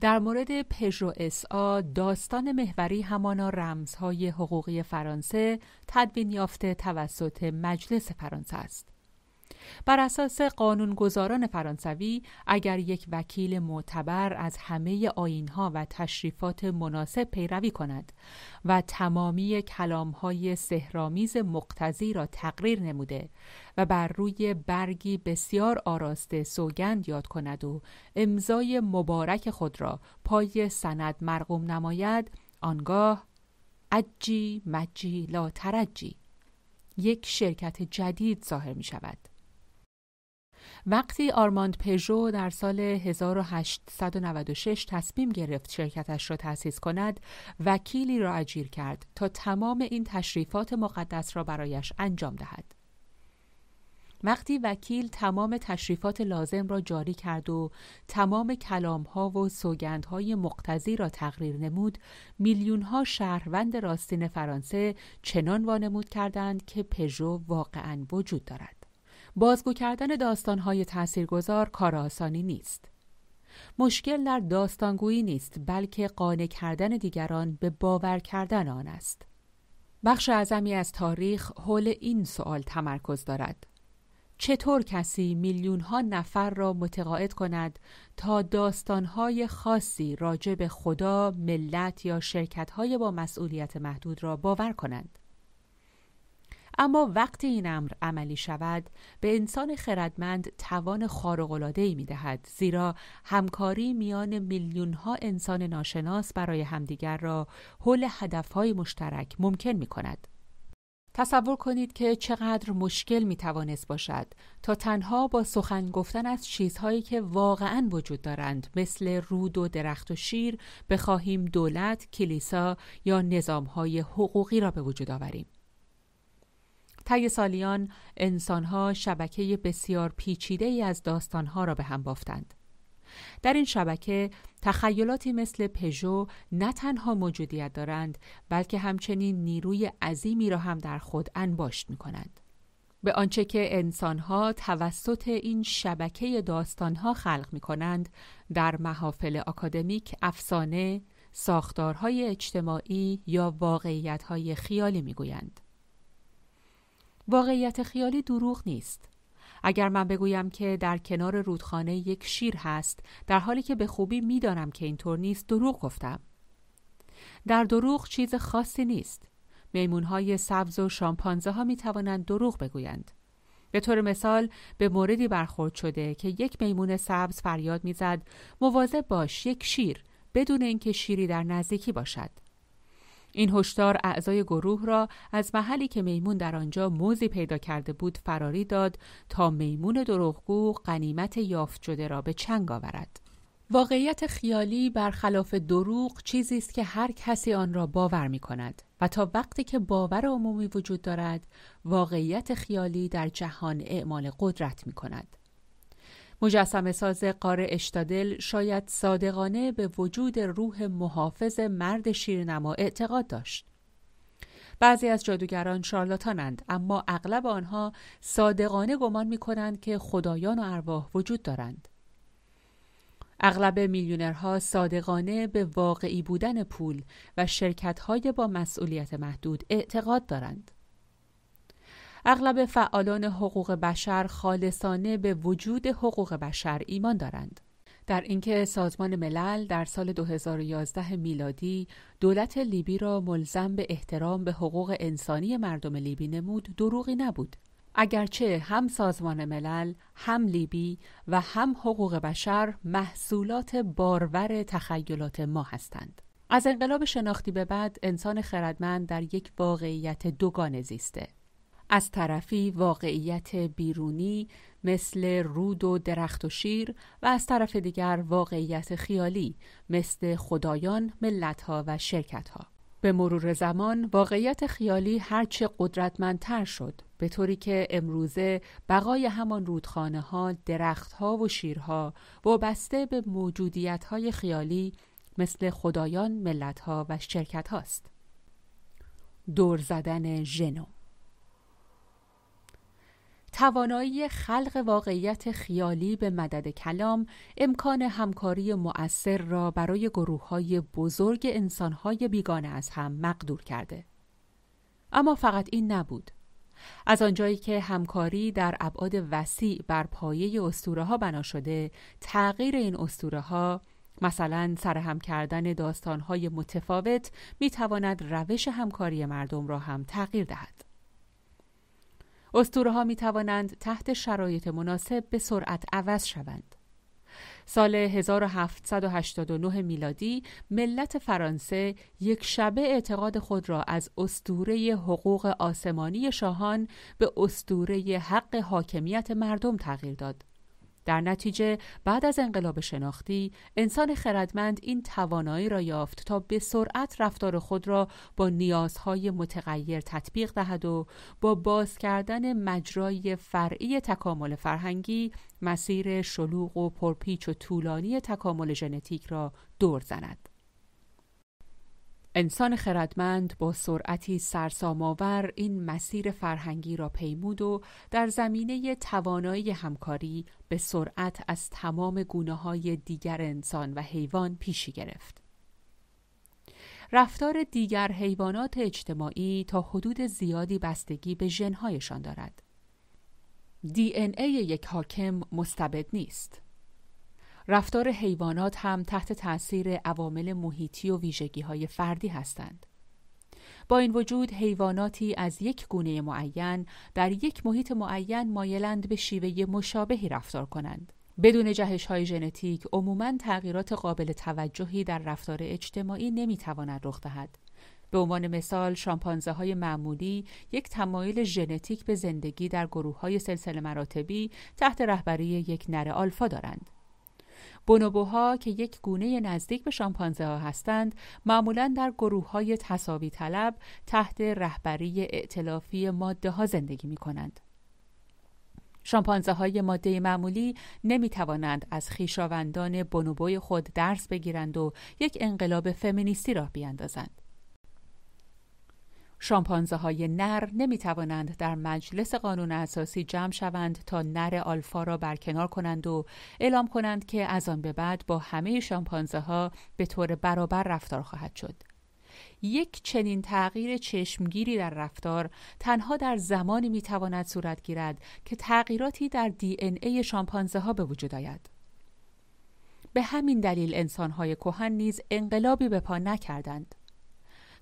در مورد پژو اسا داستان محوری همانا رمزهای حقوقی فرانسه تدوین یافته توسط مجلس فرانسه است. بر اساس قانونگذاران فرانسوی اگر یک وکیل معتبر از همه آینها و تشریفات مناسب پیروی کند و تمامی کلامهای سهرامیز مقتضی را تقریر نموده و بر روی برگی بسیار آراسته سوگند یاد کند و امضای مبارک خود را پای سند مرقوم نماید آنگاه اجی مجی لا ترجی یک شرکت جدید ظاهر می شود. وقتی آرماند پژو در سال 1896 تصمیم گرفت شرکتش را تأسیس کند وکیلی را اجیر کرد تا تمام این تشریفات مقدس را برایش انجام دهد. وقتی وکیل تمام تشریفات لازم را جاری کرد و تمام کلامها و سوگندهای مقتضی را تقریر نمود میلیونها شهروند راستین فرانسه چنان وانمود کردند که پژو واقعا وجود دارد. بازگو کردن داستانهای تاثیرگذار کار آسانی نیست. مشکل در داستانگویی نیست بلکه قانع کردن دیگران به باور کردن آن است. بخش اعظمی از تاریخ حول این سوال تمرکز دارد. چطور کسی میلیون ها نفر را متقاعد کند تا داستانهای خاصی راجع به خدا، ملت یا شرکتهای با مسئولیت محدود را باور کنند؟ اما وقتی این امر عملی شود به انسان خردمند توان خارق‌العاده‌ای می‌دهد زیرا همکاری میان میلیون‌ها انسان ناشناس برای همدیگر را حول هدفهای مشترک ممکن می‌کند. تصور کنید که چقدر مشکل می توانست باشد تا تنها با سخن گفتن از چیزهایی که واقعا وجود دارند مثل رود و درخت و شیر بخواهیم دولت، کلیسا یا نظامهای حقوقی را به وجود آوریم. طی سالیان انسانها شبکه بسیار پیچیده ای از داستانها را به هم بافتند. در این شبکه تخیلاتی مثل پژو نه تنها موجودیت دارند بلکه همچنین نیروی عظیمی را هم در خود انباشت می کنند. به آنچه که انسانها توسط این شبکه داستانها خلق می کنند در محافل آکادمیک افسانه، ساختارهای اجتماعی یا واقعیتهای خیالی می گویند. واقعیت خیالی دروغ نیست. اگر من بگویم که در کنار رودخانه یک شیر هست در حالی که به خوبی می‌دانم که اینطور نیست دروغ گفتم. در دروغ چیز خاصی نیست. میمونهای سبز و شامپانزه ها می توانند دروغ بگویند. به طور مثال به موردی برخورد شده که یک میمون سبز فریاد می‌زد مواظب باش یک شیر بدون اینکه شیری در نزدیکی باشد. این هشدار اعضای گروه را از محلی که میمون در آنجا موزی پیدا کرده بود فراری داد تا میمون دروغگو قنیمت یافت شده را به چنگ آورد. واقعیت خیالی برخلاف دروغ چیزی است که هر کسی آن را باور می کند و تا وقتی که باور عمومی وجود دارد واقعیت خیالی در جهان اعمال قدرت می کند. مجسم ساز قار اشتادل شاید صادقانه به وجود روح محافظ مرد شیرنما اعتقاد داشت. بعضی از جادوگران شارلاتانند اما اغلب آنها صادقانه گمان می کنند که خدایان و ارواح وجود دارند. اغلب میلیونرها صادقانه به واقعی بودن پول و شرکتهای با مسئولیت محدود اعتقاد دارند. اغلب فعالان حقوق بشر خالصانه به وجود حقوق بشر ایمان دارند. در اینکه سازمان ملل در سال 2011 میلادی دولت لیبی را ملزم به احترام به حقوق انسانی مردم لیبی نمود دروغی نبود. اگرچه هم سازمان ملل، هم لیبی و هم حقوق بشر محصولات بارور تخیلات ما هستند. از انقلاب شناختی به بعد انسان خردمند در یک واقعیت دوگانه زیسته. از طرفی واقعیت بیرونی مثل رود و درخت و شیر و از طرف دیگر واقعیت خیالی مثل خدایان، ملتها و شرکتها. به مرور زمان واقعیت خیالی هرچه قدرتمندتر شد به طوری که امروزه بقای همان رودخانه ها، درخت ها و شیرها وابسته به موجودیت های خیالی مثل خدایان، ملت ها و شرکت هاست. دور زدن ژنوم توانایی خلق واقعیت خیالی به مدد کلام امکان همکاری مؤثر را برای گروه های بزرگ انسانهای بیگانه از هم مقدور کرده. اما فقط این نبود. از آنجایی که همکاری در ابعاد وسیع بر پایه اسطوره ها بنا شده تغییر این اسطوره ها مثلا سرهم کردن داستانهای متفاوت می تواند روش همکاری مردم را هم تغییر دهد. اسطوره ها می توانند تحت شرایط مناسب به سرعت عوض شوند. سال 1789 میلادی ملت فرانسه یک شبه اعتقاد خود را از استوره حقوق آسمانی شاهان به استوره حق حاکمیت مردم تغییر داد. در نتیجه بعد از انقلاب شناختی انسان خردمند این توانایی را یافت تا به سرعت رفتار خود را با نیازهای متغیر تطبیق دهد و با باز کردن مجرای فرعی تکامل فرهنگی مسیر شلوغ و پرپیچ و طولانی تکامل ژنتیک را دور زند. انسان خردمند با سرعتی سرسام‌آور این مسیر فرهنگی را پیمود و در زمینه توانایی همکاری به سرعت از تمام گونه های دیگر انسان و حیوان پیشی گرفت. رفتار دیگر حیوانات اجتماعی تا حدود زیادی بستگی به ژنهایشان دارد. دی ای یک حاکم مستبد نیست. رفتار حیوانات هم تحت تاثیر عوامل محیطی و ویژگی های فردی هستند. با این وجود حیواناتی از یک گونه معین در یک محیط معین مایلند به شیوه مشابهی رفتار کنند. بدون جهش های ژنتیک عموماً تغییرات قابل توجهی در رفتار اجتماعی نمی‌تواند رخ دهد. به عنوان مثال شامپانزه های معمولی یک تمایل ژنتیک به زندگی در گروه های سلسله مراتبی تحت رهبری یک نر آلفا دارند. بونوبوها که یک گونه نزدیک به شامپانزه ها هستند معمولا در گروه های تصاوی طلب تحت رهبری ائتلافی ماده ها زندگی می کنند. شامپانزه های ماده معمولی نمی توانند از خیشاوندان بونوبوی خود درس بگیرند و یک انقلاب فمینیستی راه بیاندازند. شامپانزه های نر نمی توانند در مجلس قانون اساسی جمع شوند تا نر آلفا را برکنار کنند و اعلام کنند که از آن به بعد با همه شامپانزه ها به طور برابر رفتار خواهد شد. یک چنین تغییر چشمگیری در رفتار تنها در زمانی می تواند صورت گیرد که تغییراتی در دی این ای شامپانزه ها به وجود آید. به همین دلیل انسانهای کهن نیز انقلابی به پا نکردند.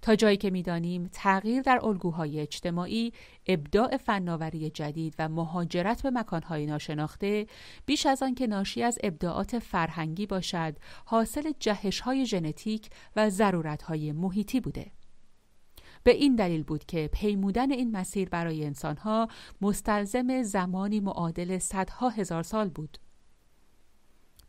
تا جایی که می‌دانیم تغییر در الگوهای اجتماعی، ابداع فناوری جدید و مهاجرت به مکانهای ناشناخته بیش از آن که ناشی از ابداعات فرهنگی باشد، حاصل جهشهای ژنتیک و ضرورتهای محیطی بوده. به این دلیل بود که پیمودن این مسیر برای انسانها مستلزم زمانی معادل صدها هزار سال بود.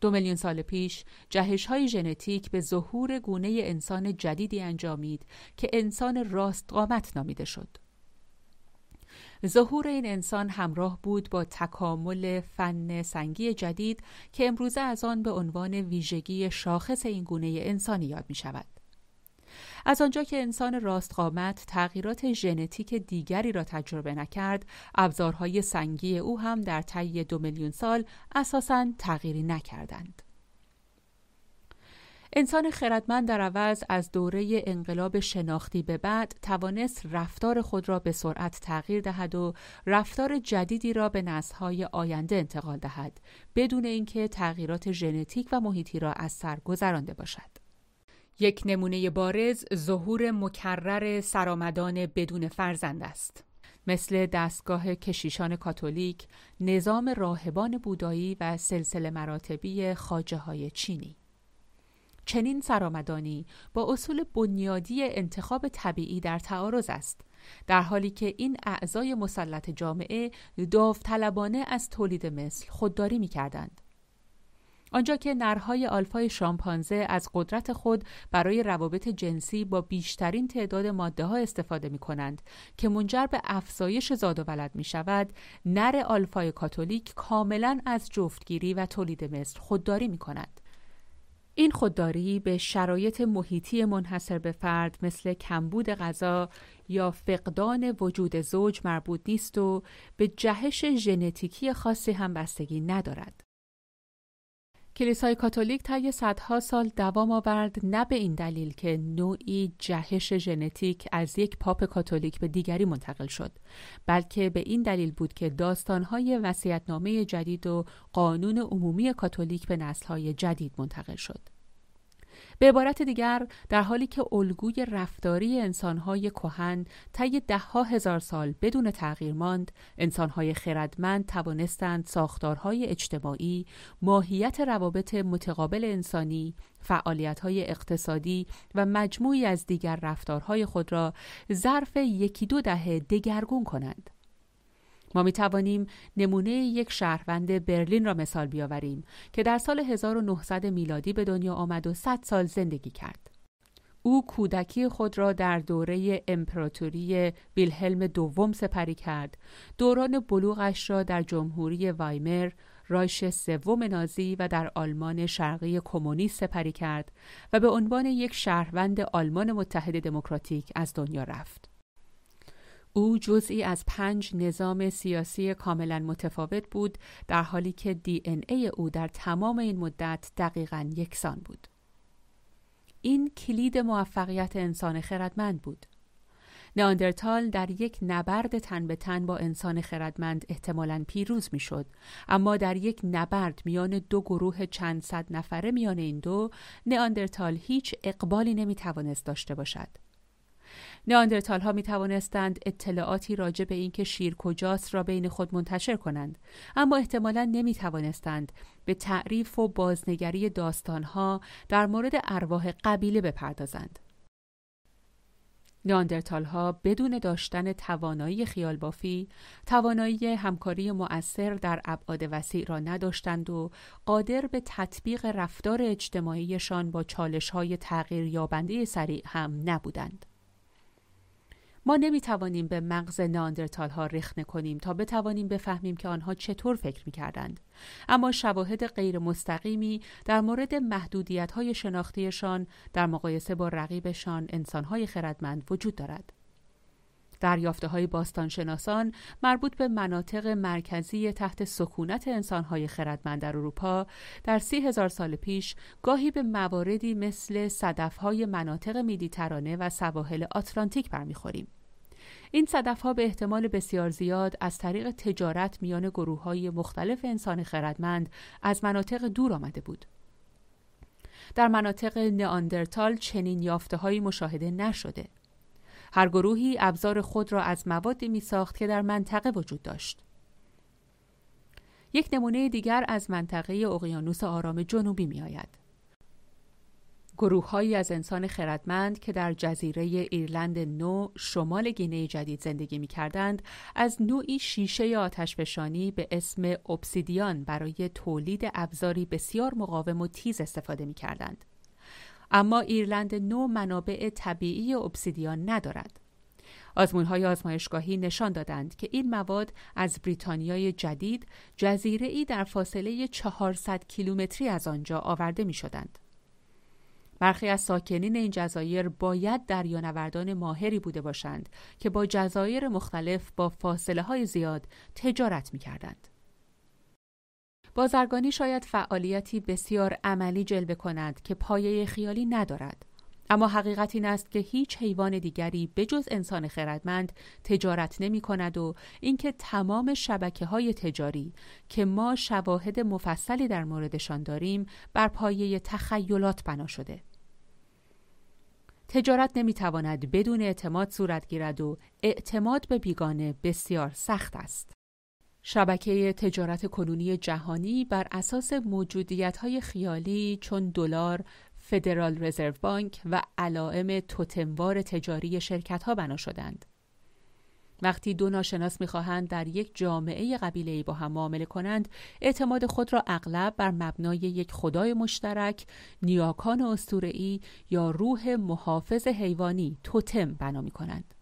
دو میلیون سال پیش جهش های ژنتیک به ظهور گونه انسان جدیدی انجامید که انسان راست قامت نامیده شد. ظهور این انسان همراه بود با تکامل فن سنگی جدید که امروزه از آن به عنوان ویژگی شاخص این گونه انسانی یاد می شود. از آنجا که انسان راستقامت تغییرات ژنتیک دیگری را تجربه نکرد ابزارهای سنگی او هم در طی دو میلیون سال اساساً تغییری نکردند انسان خردمند در عوض از دوره انقلاب شناختی به بعد توانست رفتار خود را به سرعت تغییر دهد و رفتار جدیدی را به نسل‌های آینده انتقال دهد بدون اینکه تغییرات ژنتیک و محیطی را از سر گذرانده باشد. یک نمونه بارز ظهور مکرر سرآمدان بدون فرزند است. مثل دستگاه کشیشان کاتولیک، نظام راهبان بودایی و سلسله مراتبی خاجه های چینی. چنین سرآمدانی با اصول بنیادی انتخاب طبیعی در تعارض است در حالی که این اعضای مسلط جامعه داوطلبانه از تولید مثل خودداری می کردند. آنجا که نرهای آلفای شامپانزه از قدرت خود برای روابط جنسی با بیشترین تعداد ماده ها استفاده می کنند که منجر به افزایش زاد و ولد می شود نر آلفای کاتولیک کاملا از جفتگیری و تولید مثل خودداری می کند. این خودداری به شرایط محیطی منحصر به فرد مثل کمبود غذا یا فقدان وجود زوج مربوط نیست و به جهش ژنتیکی خاصی هم بستگی ندارد. کلیسای کاتولیک طی صدها سال دوام آورد نه به این دلیل که نوعی جهش ژنتیک از یک پاپ کاتولیک به دیگری منتقل شد بلکه به این دلیل بود که داستانهای وصیت‌نامه جدید و قانون عمومی کاتولیک به نسلهای جدید منتقل شد. به عبارت دیگر در حالی که الگوی رفتاری انسانهای کهن طی دهها هزار سال بدون تغییر ماند انسانهای خردمند توانستند ساختارهای اجتماعی ماهیت روابط متقابل انسانی فعالیتهای اقتصادی و مجموعی از دیگر رفتارهای خود را ظرف یکی دو دهه دگرگون کنند. ما می توانیم نمونه یک شهروند برلین را مثال بیاوریم که در سال 1900 میلادی به دنیا آمد و 100 سال زندگی کرد. او کودکی خود را در دوره امپراتوری ویلهلم دوم سپری کرد. دوران بلوغش را در جمهوری وایمر، رایش سوم نازی و در آلمان شرقی کمونیست سپری کرد و به عنوان یک شهروند آلمان متحد دموکراتیک از دنیا رفت. او جزئی از پنج نظام سیاسی کاملا متفاوت بود در حالی که دی ان ای او در تمام این مدت دقیقا یکسان بود. این کلید موفقیت انسان خردمند بود. ناندرتال در یک نبرد تن به تن با انسان خردمند احتمالاً پیروز می‌شد اما در یک نبرد میان دو گروه چند صد نفره میان این دو ناندرتال هیچ اقبالی نمی توانست داشته باشد نیاندرتال ها می توانستند اطلاعاتی راجع به اینکه شیر کجاست را بین خود منتشر کنند اما احتمالا نمی توانستند به تعریف و بازنگری داستانها در مورد ارواح قبیله بپردازند نیاندرتال ها بدون داشتن توانایی خیال بافی، توانایی همکاری مؤثر در ابعاد وسیع را نداشتند و قادر به تطبیق رفتار اجتماعیشان با چالش های تغییر یابنده سریع هم نبودند. ما نمی توانیم به مغز ناندرتال ها رخنه کنیم تا بتوانیم بفهمیم که آنها چطور فکر می کردند. اما شواهد غیر مستقیمی در مورد محدودیت های شناختیشان در مقایسه با رقیبشان انسان های خردمند وجود دارد. دریافته های باستانشناسان مربوط به مناطق مرکزی تحت سکونت انسانهای خردمند در اروپا در سی هزار سال پیش گاهی به مواردی مثل های مناطق میدیترانه و سواحل آتلانتیک برمیخوریم. این صدف ها به احتمال بسیار زیاد از طریق تجارت میان گروه های مختلف انسان خردمند از مناطق دور آمده بود. در مناطق نئاندرتال چنین یافته های مشاهده نشده. هر گروهی ابزار خود را از موادی می ساخت که در منطقه وجود داشت. یک نمونه دیگر از منطقه اقیانوس آرام جنوبی می آید. گروههایی از انسان خردمند که در جزیره ایرلند نو شمال گینه جدید زندگی می کردند از نوعی شیشه آتشفشانی به اسم obsidian برای تولید ابزاری بسیار مقاوم و تیز استفاده می کردند. اما ایرلند نو منابع طبیعی obsidian ندارد. آزمون های آزمایشگاهی نشان دادند که این مواد از بریتانیای جدید جزیره ای در فاصله 400 کیلومتری از آنجا آورده می شدند. برخی از ساکنین این جزایر باید دریانوردان ماهری بوده باشند که با جزایر مختلف با فاصله های زیاد تجارت می کردند. بازرگانی شاید فعالیتی بسیار عملی جلوه کند که پایه خیالی ندارد. اما حقیقت این است که هیچ حیوان دیگری به جز انسان خردمند تجارت نمی کند و اینکه تمام شبکه های تجاری که ما شواهد مفصلی در موردشان داریم بر پایه تخیلات بنا شده. تجارت نمی‌تواند بدون اعتماد صورت گیرد و اعتماد به بیگانه بسیار سخت است. شبکه تجارت کنونی جهانی بر اساس موجودیت های خیالی چون دلار، فدرال رزرو بانک و علائم توتموار تجاری شرکت ها بنا شدند. وقتی دو ناشناس می‌خواهند در یک جامعه قبیله با هم معامله کنند اعتماد خود را اغلب بر مبنای یک خدای مشترک نیاکان اسطوره‌ای یا روح محافظ حیوانی توتم بنا می کنند.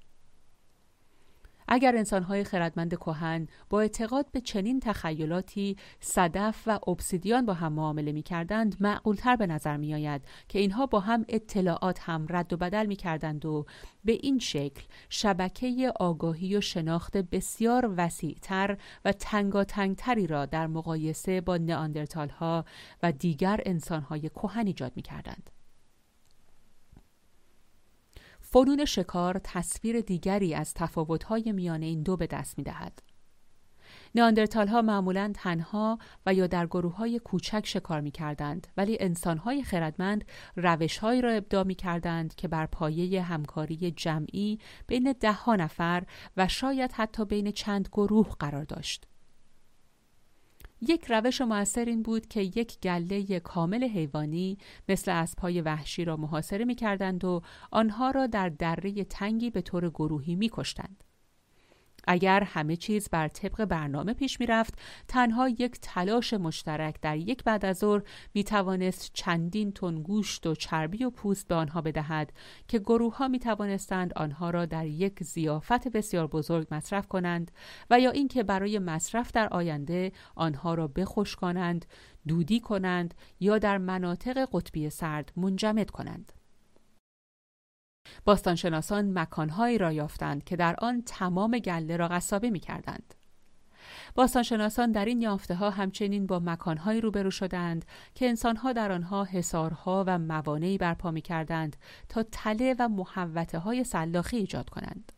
اگر انسانهای خردمند کهن با اعتقاد به چنین تخیلاتی صدف و obsidian با هم معامله می کردند معقولتر به نظر می آید که اینها با هم اطلاعات هم رد و بدل می کردند و به این شکل شبکه آگاهی و شناخت بسیار وسیعتر و تنگاتنگتری را در مقایسه با نئاندرتال ها و دیگر انسانهای کهن ایجاد می کردند. فنون شکار تصویر دیگری از تفاوت‌های میان این دو به دست می‌دهد. نیاندرتال ها معمولا تنها و یا در گروه های کوچک شکار می کردند ولی انسان های خردمند روش هایی را ابدا می کردند که بر پایه همکاری جمعی بین ده ها نفر و شاید حتی بین چند گروه قرار داشت. یک روش موثر این بود که یک گله کامل حیوانی مثل اسبهای وحشی را محاصره می کردند و آنها را در دره تنگی به طور گروهی می کشتند. اگر همه چیز بر طبق برنامه پیش می رفت تنها یک تلاش مشترک در یک بعد از ظهر می توانست چندین تن گوشت و چربی و پوست به آنها بدهد که گروه ها می توانستند آنها را در یک زیافت بسیار بزرگ مصرف کنند و یا اینکه برای مصرف در آینده آنها را بخشکانند دودی کنند یا در مناطق قطبی سرد منجمد کنند. باستانشناسان مکانهایی را یافتند که در آن تمام گله را قصابه می کردند. باستانشناسان در این یافته ها همچنین با مکانهایی روبرو شدند که انسانها در آنها حسارها و موانعی برپا می کردند تا تله و محوته های سلاخی ایجاد کنند.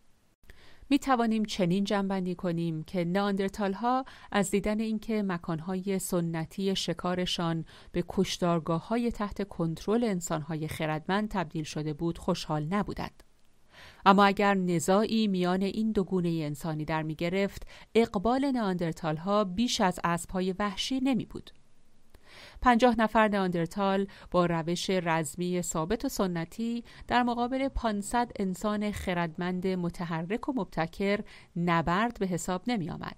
می توانیم چنین جنبندی کنیم که ناندرتال ها از دیدن اینکه مکانهای سنتی شکارشان به کشدارگاه های تحت کنترل انسانهای خردمند تبدیل شده بود خوشحال نبودند. اما اگر نزاعی میان این دو گونه انسانی در می گرفت اقبال ناندرتال ها بیش از اسبهای وحشی نمی بود. پنجاه نفر ناندرتال با روش رزمی ثابت و سنتی در مقابل 500 انسان خردمند متحرک و مبتکر نبرد به حساب نمی آمد.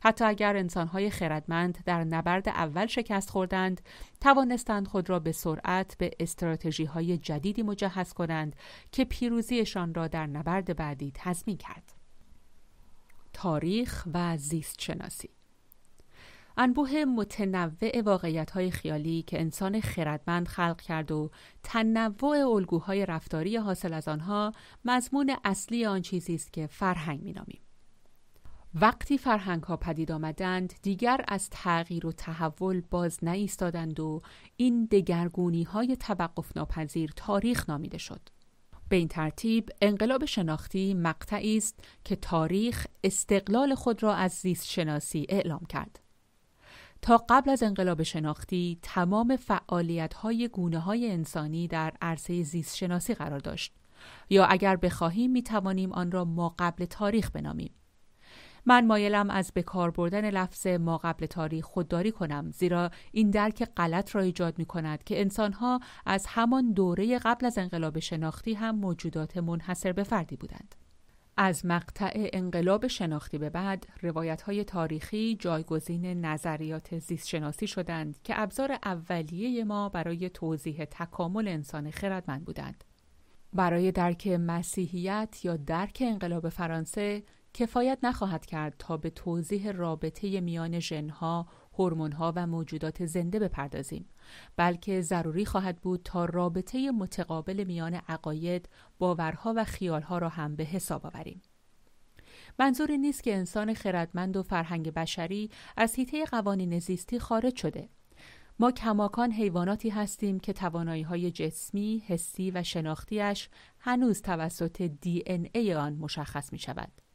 حتی اگر انسانهای خردمند در نبرد اول شکست خوردند، توانستند خود را به سرعت به استراتژی های جدیدی مجهز کنند که پیروزیشان را در نبرد بعدی تضمین کرد. تاریخ و زیست شناسی انبوه متنوع واقعیت های خیالی که انسان خردمند خلق کرد و تنوع الگوهای رفتاری حاصل از آنها مضمون اصلی آن چیزی است که فرهنگ مینامیم. وقتی فرهنگ ها پدید آمدند دیگر از تغییر و تحول باز نایستادند و این دگرگونی های توقف ناپذیر تاریخ نامیده شد. به این ترتیب انقلاب شناختی مقطعی است که تاریخ استقلال خود را از زیست شناسی اعلام کرد. تا قبل از انقلاب شناختی تمام فعالیت های گونه های انسانی در عرصه زیست شناسی قرار داشت یا اگر بخواهیم می توانیم آن را ما قبل تاریخ بنامیم. من مایلم از بکار بردن لفظ ما قبل تاریخ خودداری کنم زیرا این درک غلط را ایجاد می کند که انسانها از همان دوره قبل از انقلاب شناختی هم موجودات منحصر به فردی بودند. از مقطع انقلاب شناختی به بعد روایت های تاریخی جایگزین نظریات زیست شناسی شدند که ابزار اولیه ما برای توضیح تکامل انسان خردمند بودند. برای درک مسیحیت یا درک انقلاب فرانسه کفایت نخواهد کرد تا به توضیح رابطه میان ژنها، هورمون‌ها و موجودات زنده بپردازیم بلکه ضروری خواهد بود تا رابطه متقابل میان عقاید، باورها و خیالها را هم به حساب آوریم. منظور نیست که انسان خردمند و فرهنگ بشری از حیطه قوانین زیستی خارج شده. ما کماکان حیواناتی هستیم که توانایی های جسمی، حسی و شناختیش هنوز توسط دی ای آن مشخص می شود.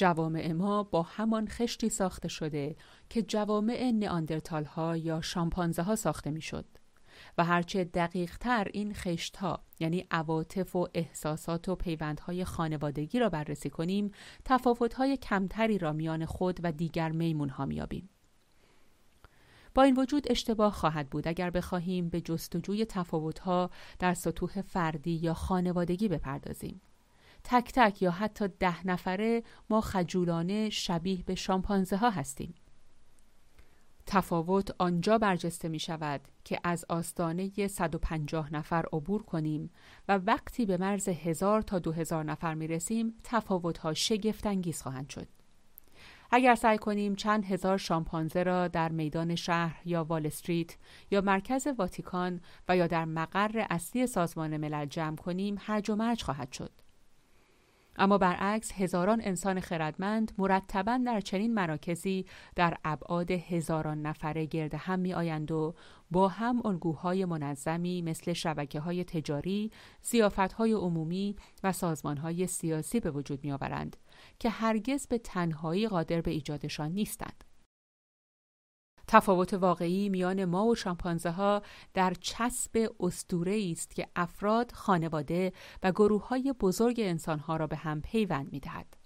جوامع ما با همان خشتی ساخته شده که جوامع نئاندرتال ها یا شامپانزه ها ساخته می شد. و هرچه دقیق تر این خشت ها یعنی عواطف و احساسات و پیوندهای خانوادگی را بررسی کنیم تفاوت های کمتری را میان خود و دیگر میمون ها میابیم. با این وجود اشتباه خواهد بود اگر بخواهیم به جستجوی ها در سطوح فردی یا خانوادگی بپردازیم. تک تک یا حتی ده نفره ما خجولانه شبیه به شامپانزه ها هستیم. تفاوت آنجا برجسته می شود که از آستانه 150 نفر عبور کنیم و وقتی به مرز هزار تا دو هزار نفر می رسیم تفاوتها شگفتانگیز خواهند شد. اگر سعی کنیم چند هزار شامپانزه را در میدان شهر یا وال استریت یا مرکز واتیکان و یا در مقر اصلی سازمان ملل جمع کنیم هرج و مرج خواهد شد. اما برعکس هزاران انسان خردمند مرتبا در چنین مراکزی در ابعاد هزاران نفره گرد هم می آیند و با هم الگوهای منظمی مثل شبکه های تجاری، زیافت های عمومی و سازمان های سیاسی به وجود می آورند که هرگز به تنهایی قادر به ایجادشان نیستند. تفاوت واقعی میان ما و شامپانزه ها در چسب استوره است که افراد، خانواده و گروه های بزرگ انسان ها را به هم پیوند می دهد.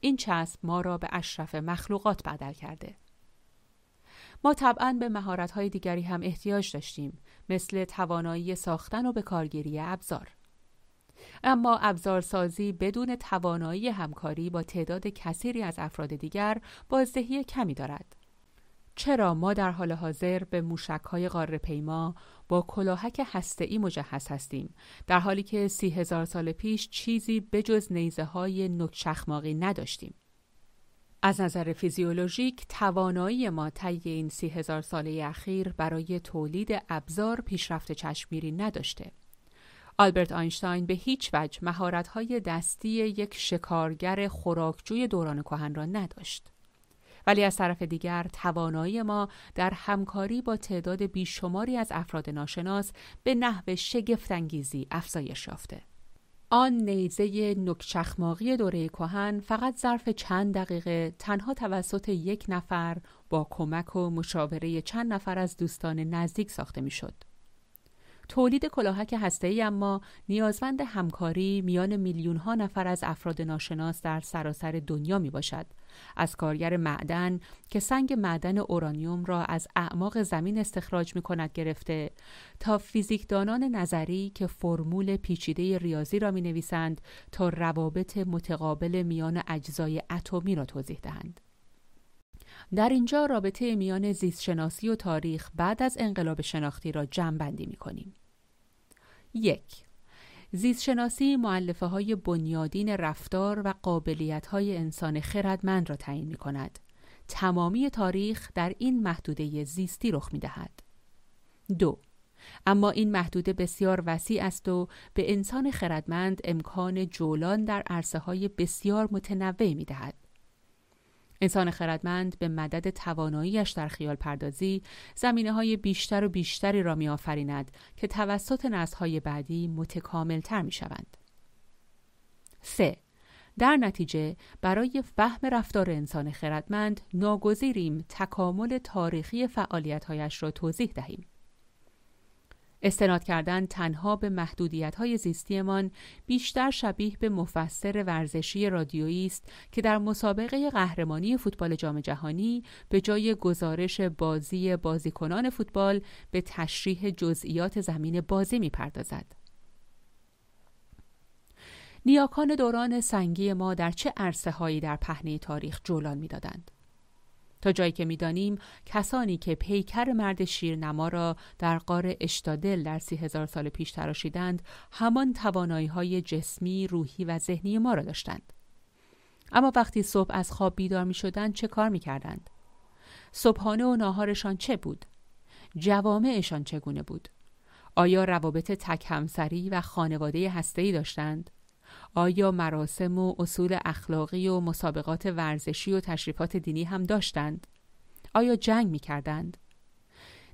این چسب ما را به اشرف مخلوقات بدل کرده. ما طبعا به مهارت های دیگری هم احتیاج داشتیم مثل توانایی ساختن و به کارگیری ابزار. اما ابزارسازی بدون توانایی همکاری با تعداد کثیری از افراد دیگر بازدهی کمی دارد. چرا ما در حال حاضر به موشک های قاره پیما با کلاهک هسته‌ای مجهز هستیم در حالی که سی هزار سال پیش چیزی بجز نیزه های نکچخماقی نداشتیم. از نظر فیزیولوژیک توانایی ما طی این سی هزار ساله اخیر برای تولید ابزار پیشرفت چشمگیری نداشته. آلبرت آینشتاین به هیچ وجه مهارت‌های دستی یک شکارگر خوراکجوی دوران کهن را نداشت. ولی از طرف دیگر توانایی ما در همکاری با تعداد بیشماری از افراد ناشناس به نحو شگفتانگیزی افزایش یافته. آن نیزه نکچخماقی دوره کهن فقط ظرف چند دقیقه تنها توسط یک نفر با کمک و مشاوره چند نفر از دوستان نزدیک ساخته می‌شد. تولید کلاهک هسته‌ای اما نیازمند همکاری میان میلیون ها نفر از افراد ناشناس در سراسر دنیا می باشد. از کارگر معدن که سنگ معدن اورانیوم را از اعماق زمین استخراج می کند گرفته تا فیزیکدانان نظری که فرمول پیچیده ریاضی را می نویسند تا روابط متقابل میان اجزای اتمی را توضیح دهند. در اینجا رابطه میان زیستشناسی و تاریخ بعد از انقلاب شناختی را جمع بندی می کنیم. یک زیستشناسی معلفه های بنیادین رفتار و قابلیت های انسان خردمند را تعیین می کند. تمامی تاریخ در این محدوده زیستی رخ می دهد. دو اما این محدوده بسیار وسیع است و به انسان خردمند امکان جولان در عرصه های بسیار متنوع می دهد. انسان خردمند به مدد تواناییش در خیال پردازی زمینه های بیشتر و بیشتری را می آفریند که توسط نسل های بعدی متکامل تر می شوند. 3. در نتیجه برای فهم رفتار انسان خردمند ناگزیریم تکامل تاریخی فعالیتهایش را توضیح دهیم. استناد کردن تنها به محدودیت های زیستیمان بیشتر شبیه به مفسر ورزشی رادیویی است که در مسابقه قهرمانی فوتبال جام جهانی به جای گزارش بازی بازیکنان فوتبال به تشریح جزئیات زمین بازی می‌پردازد. نیاکان دوران سنگی ما در چه عرصه هایی در پهنه تاریخ جولان می‌دادند؟ جایی که می‌دانیم کسانی که پیکر مرد شیرنما را در قار اشتادل در سی هزار سال پیش تراشیدند همان توانایی های جسمی، روحی و ذهنی ما را داشتند. اما وقتی صبح از خواب بیدار می شدند چه کار می کردند؟ صبحانه و ناهارشان چه بود؟ جوامعشان چگونه بود؟ آیا روابط تک همسری و خانواده هسته‌ای داشتند؟ آیا مراسم و اصول اخلاقی و مسابقات ورزشی و تشریفات دینی هم داشتند؟ آیا جنگ می کردند؟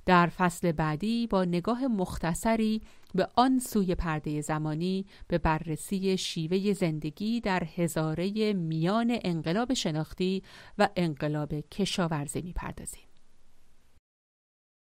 در فصل بعدی با نگاه مختصری به آن سوی پرده زمانی به بررسی شیوه زندگی در هزاره میان انقلاب شناختی و انقلاب کشاورزی می پردازیم.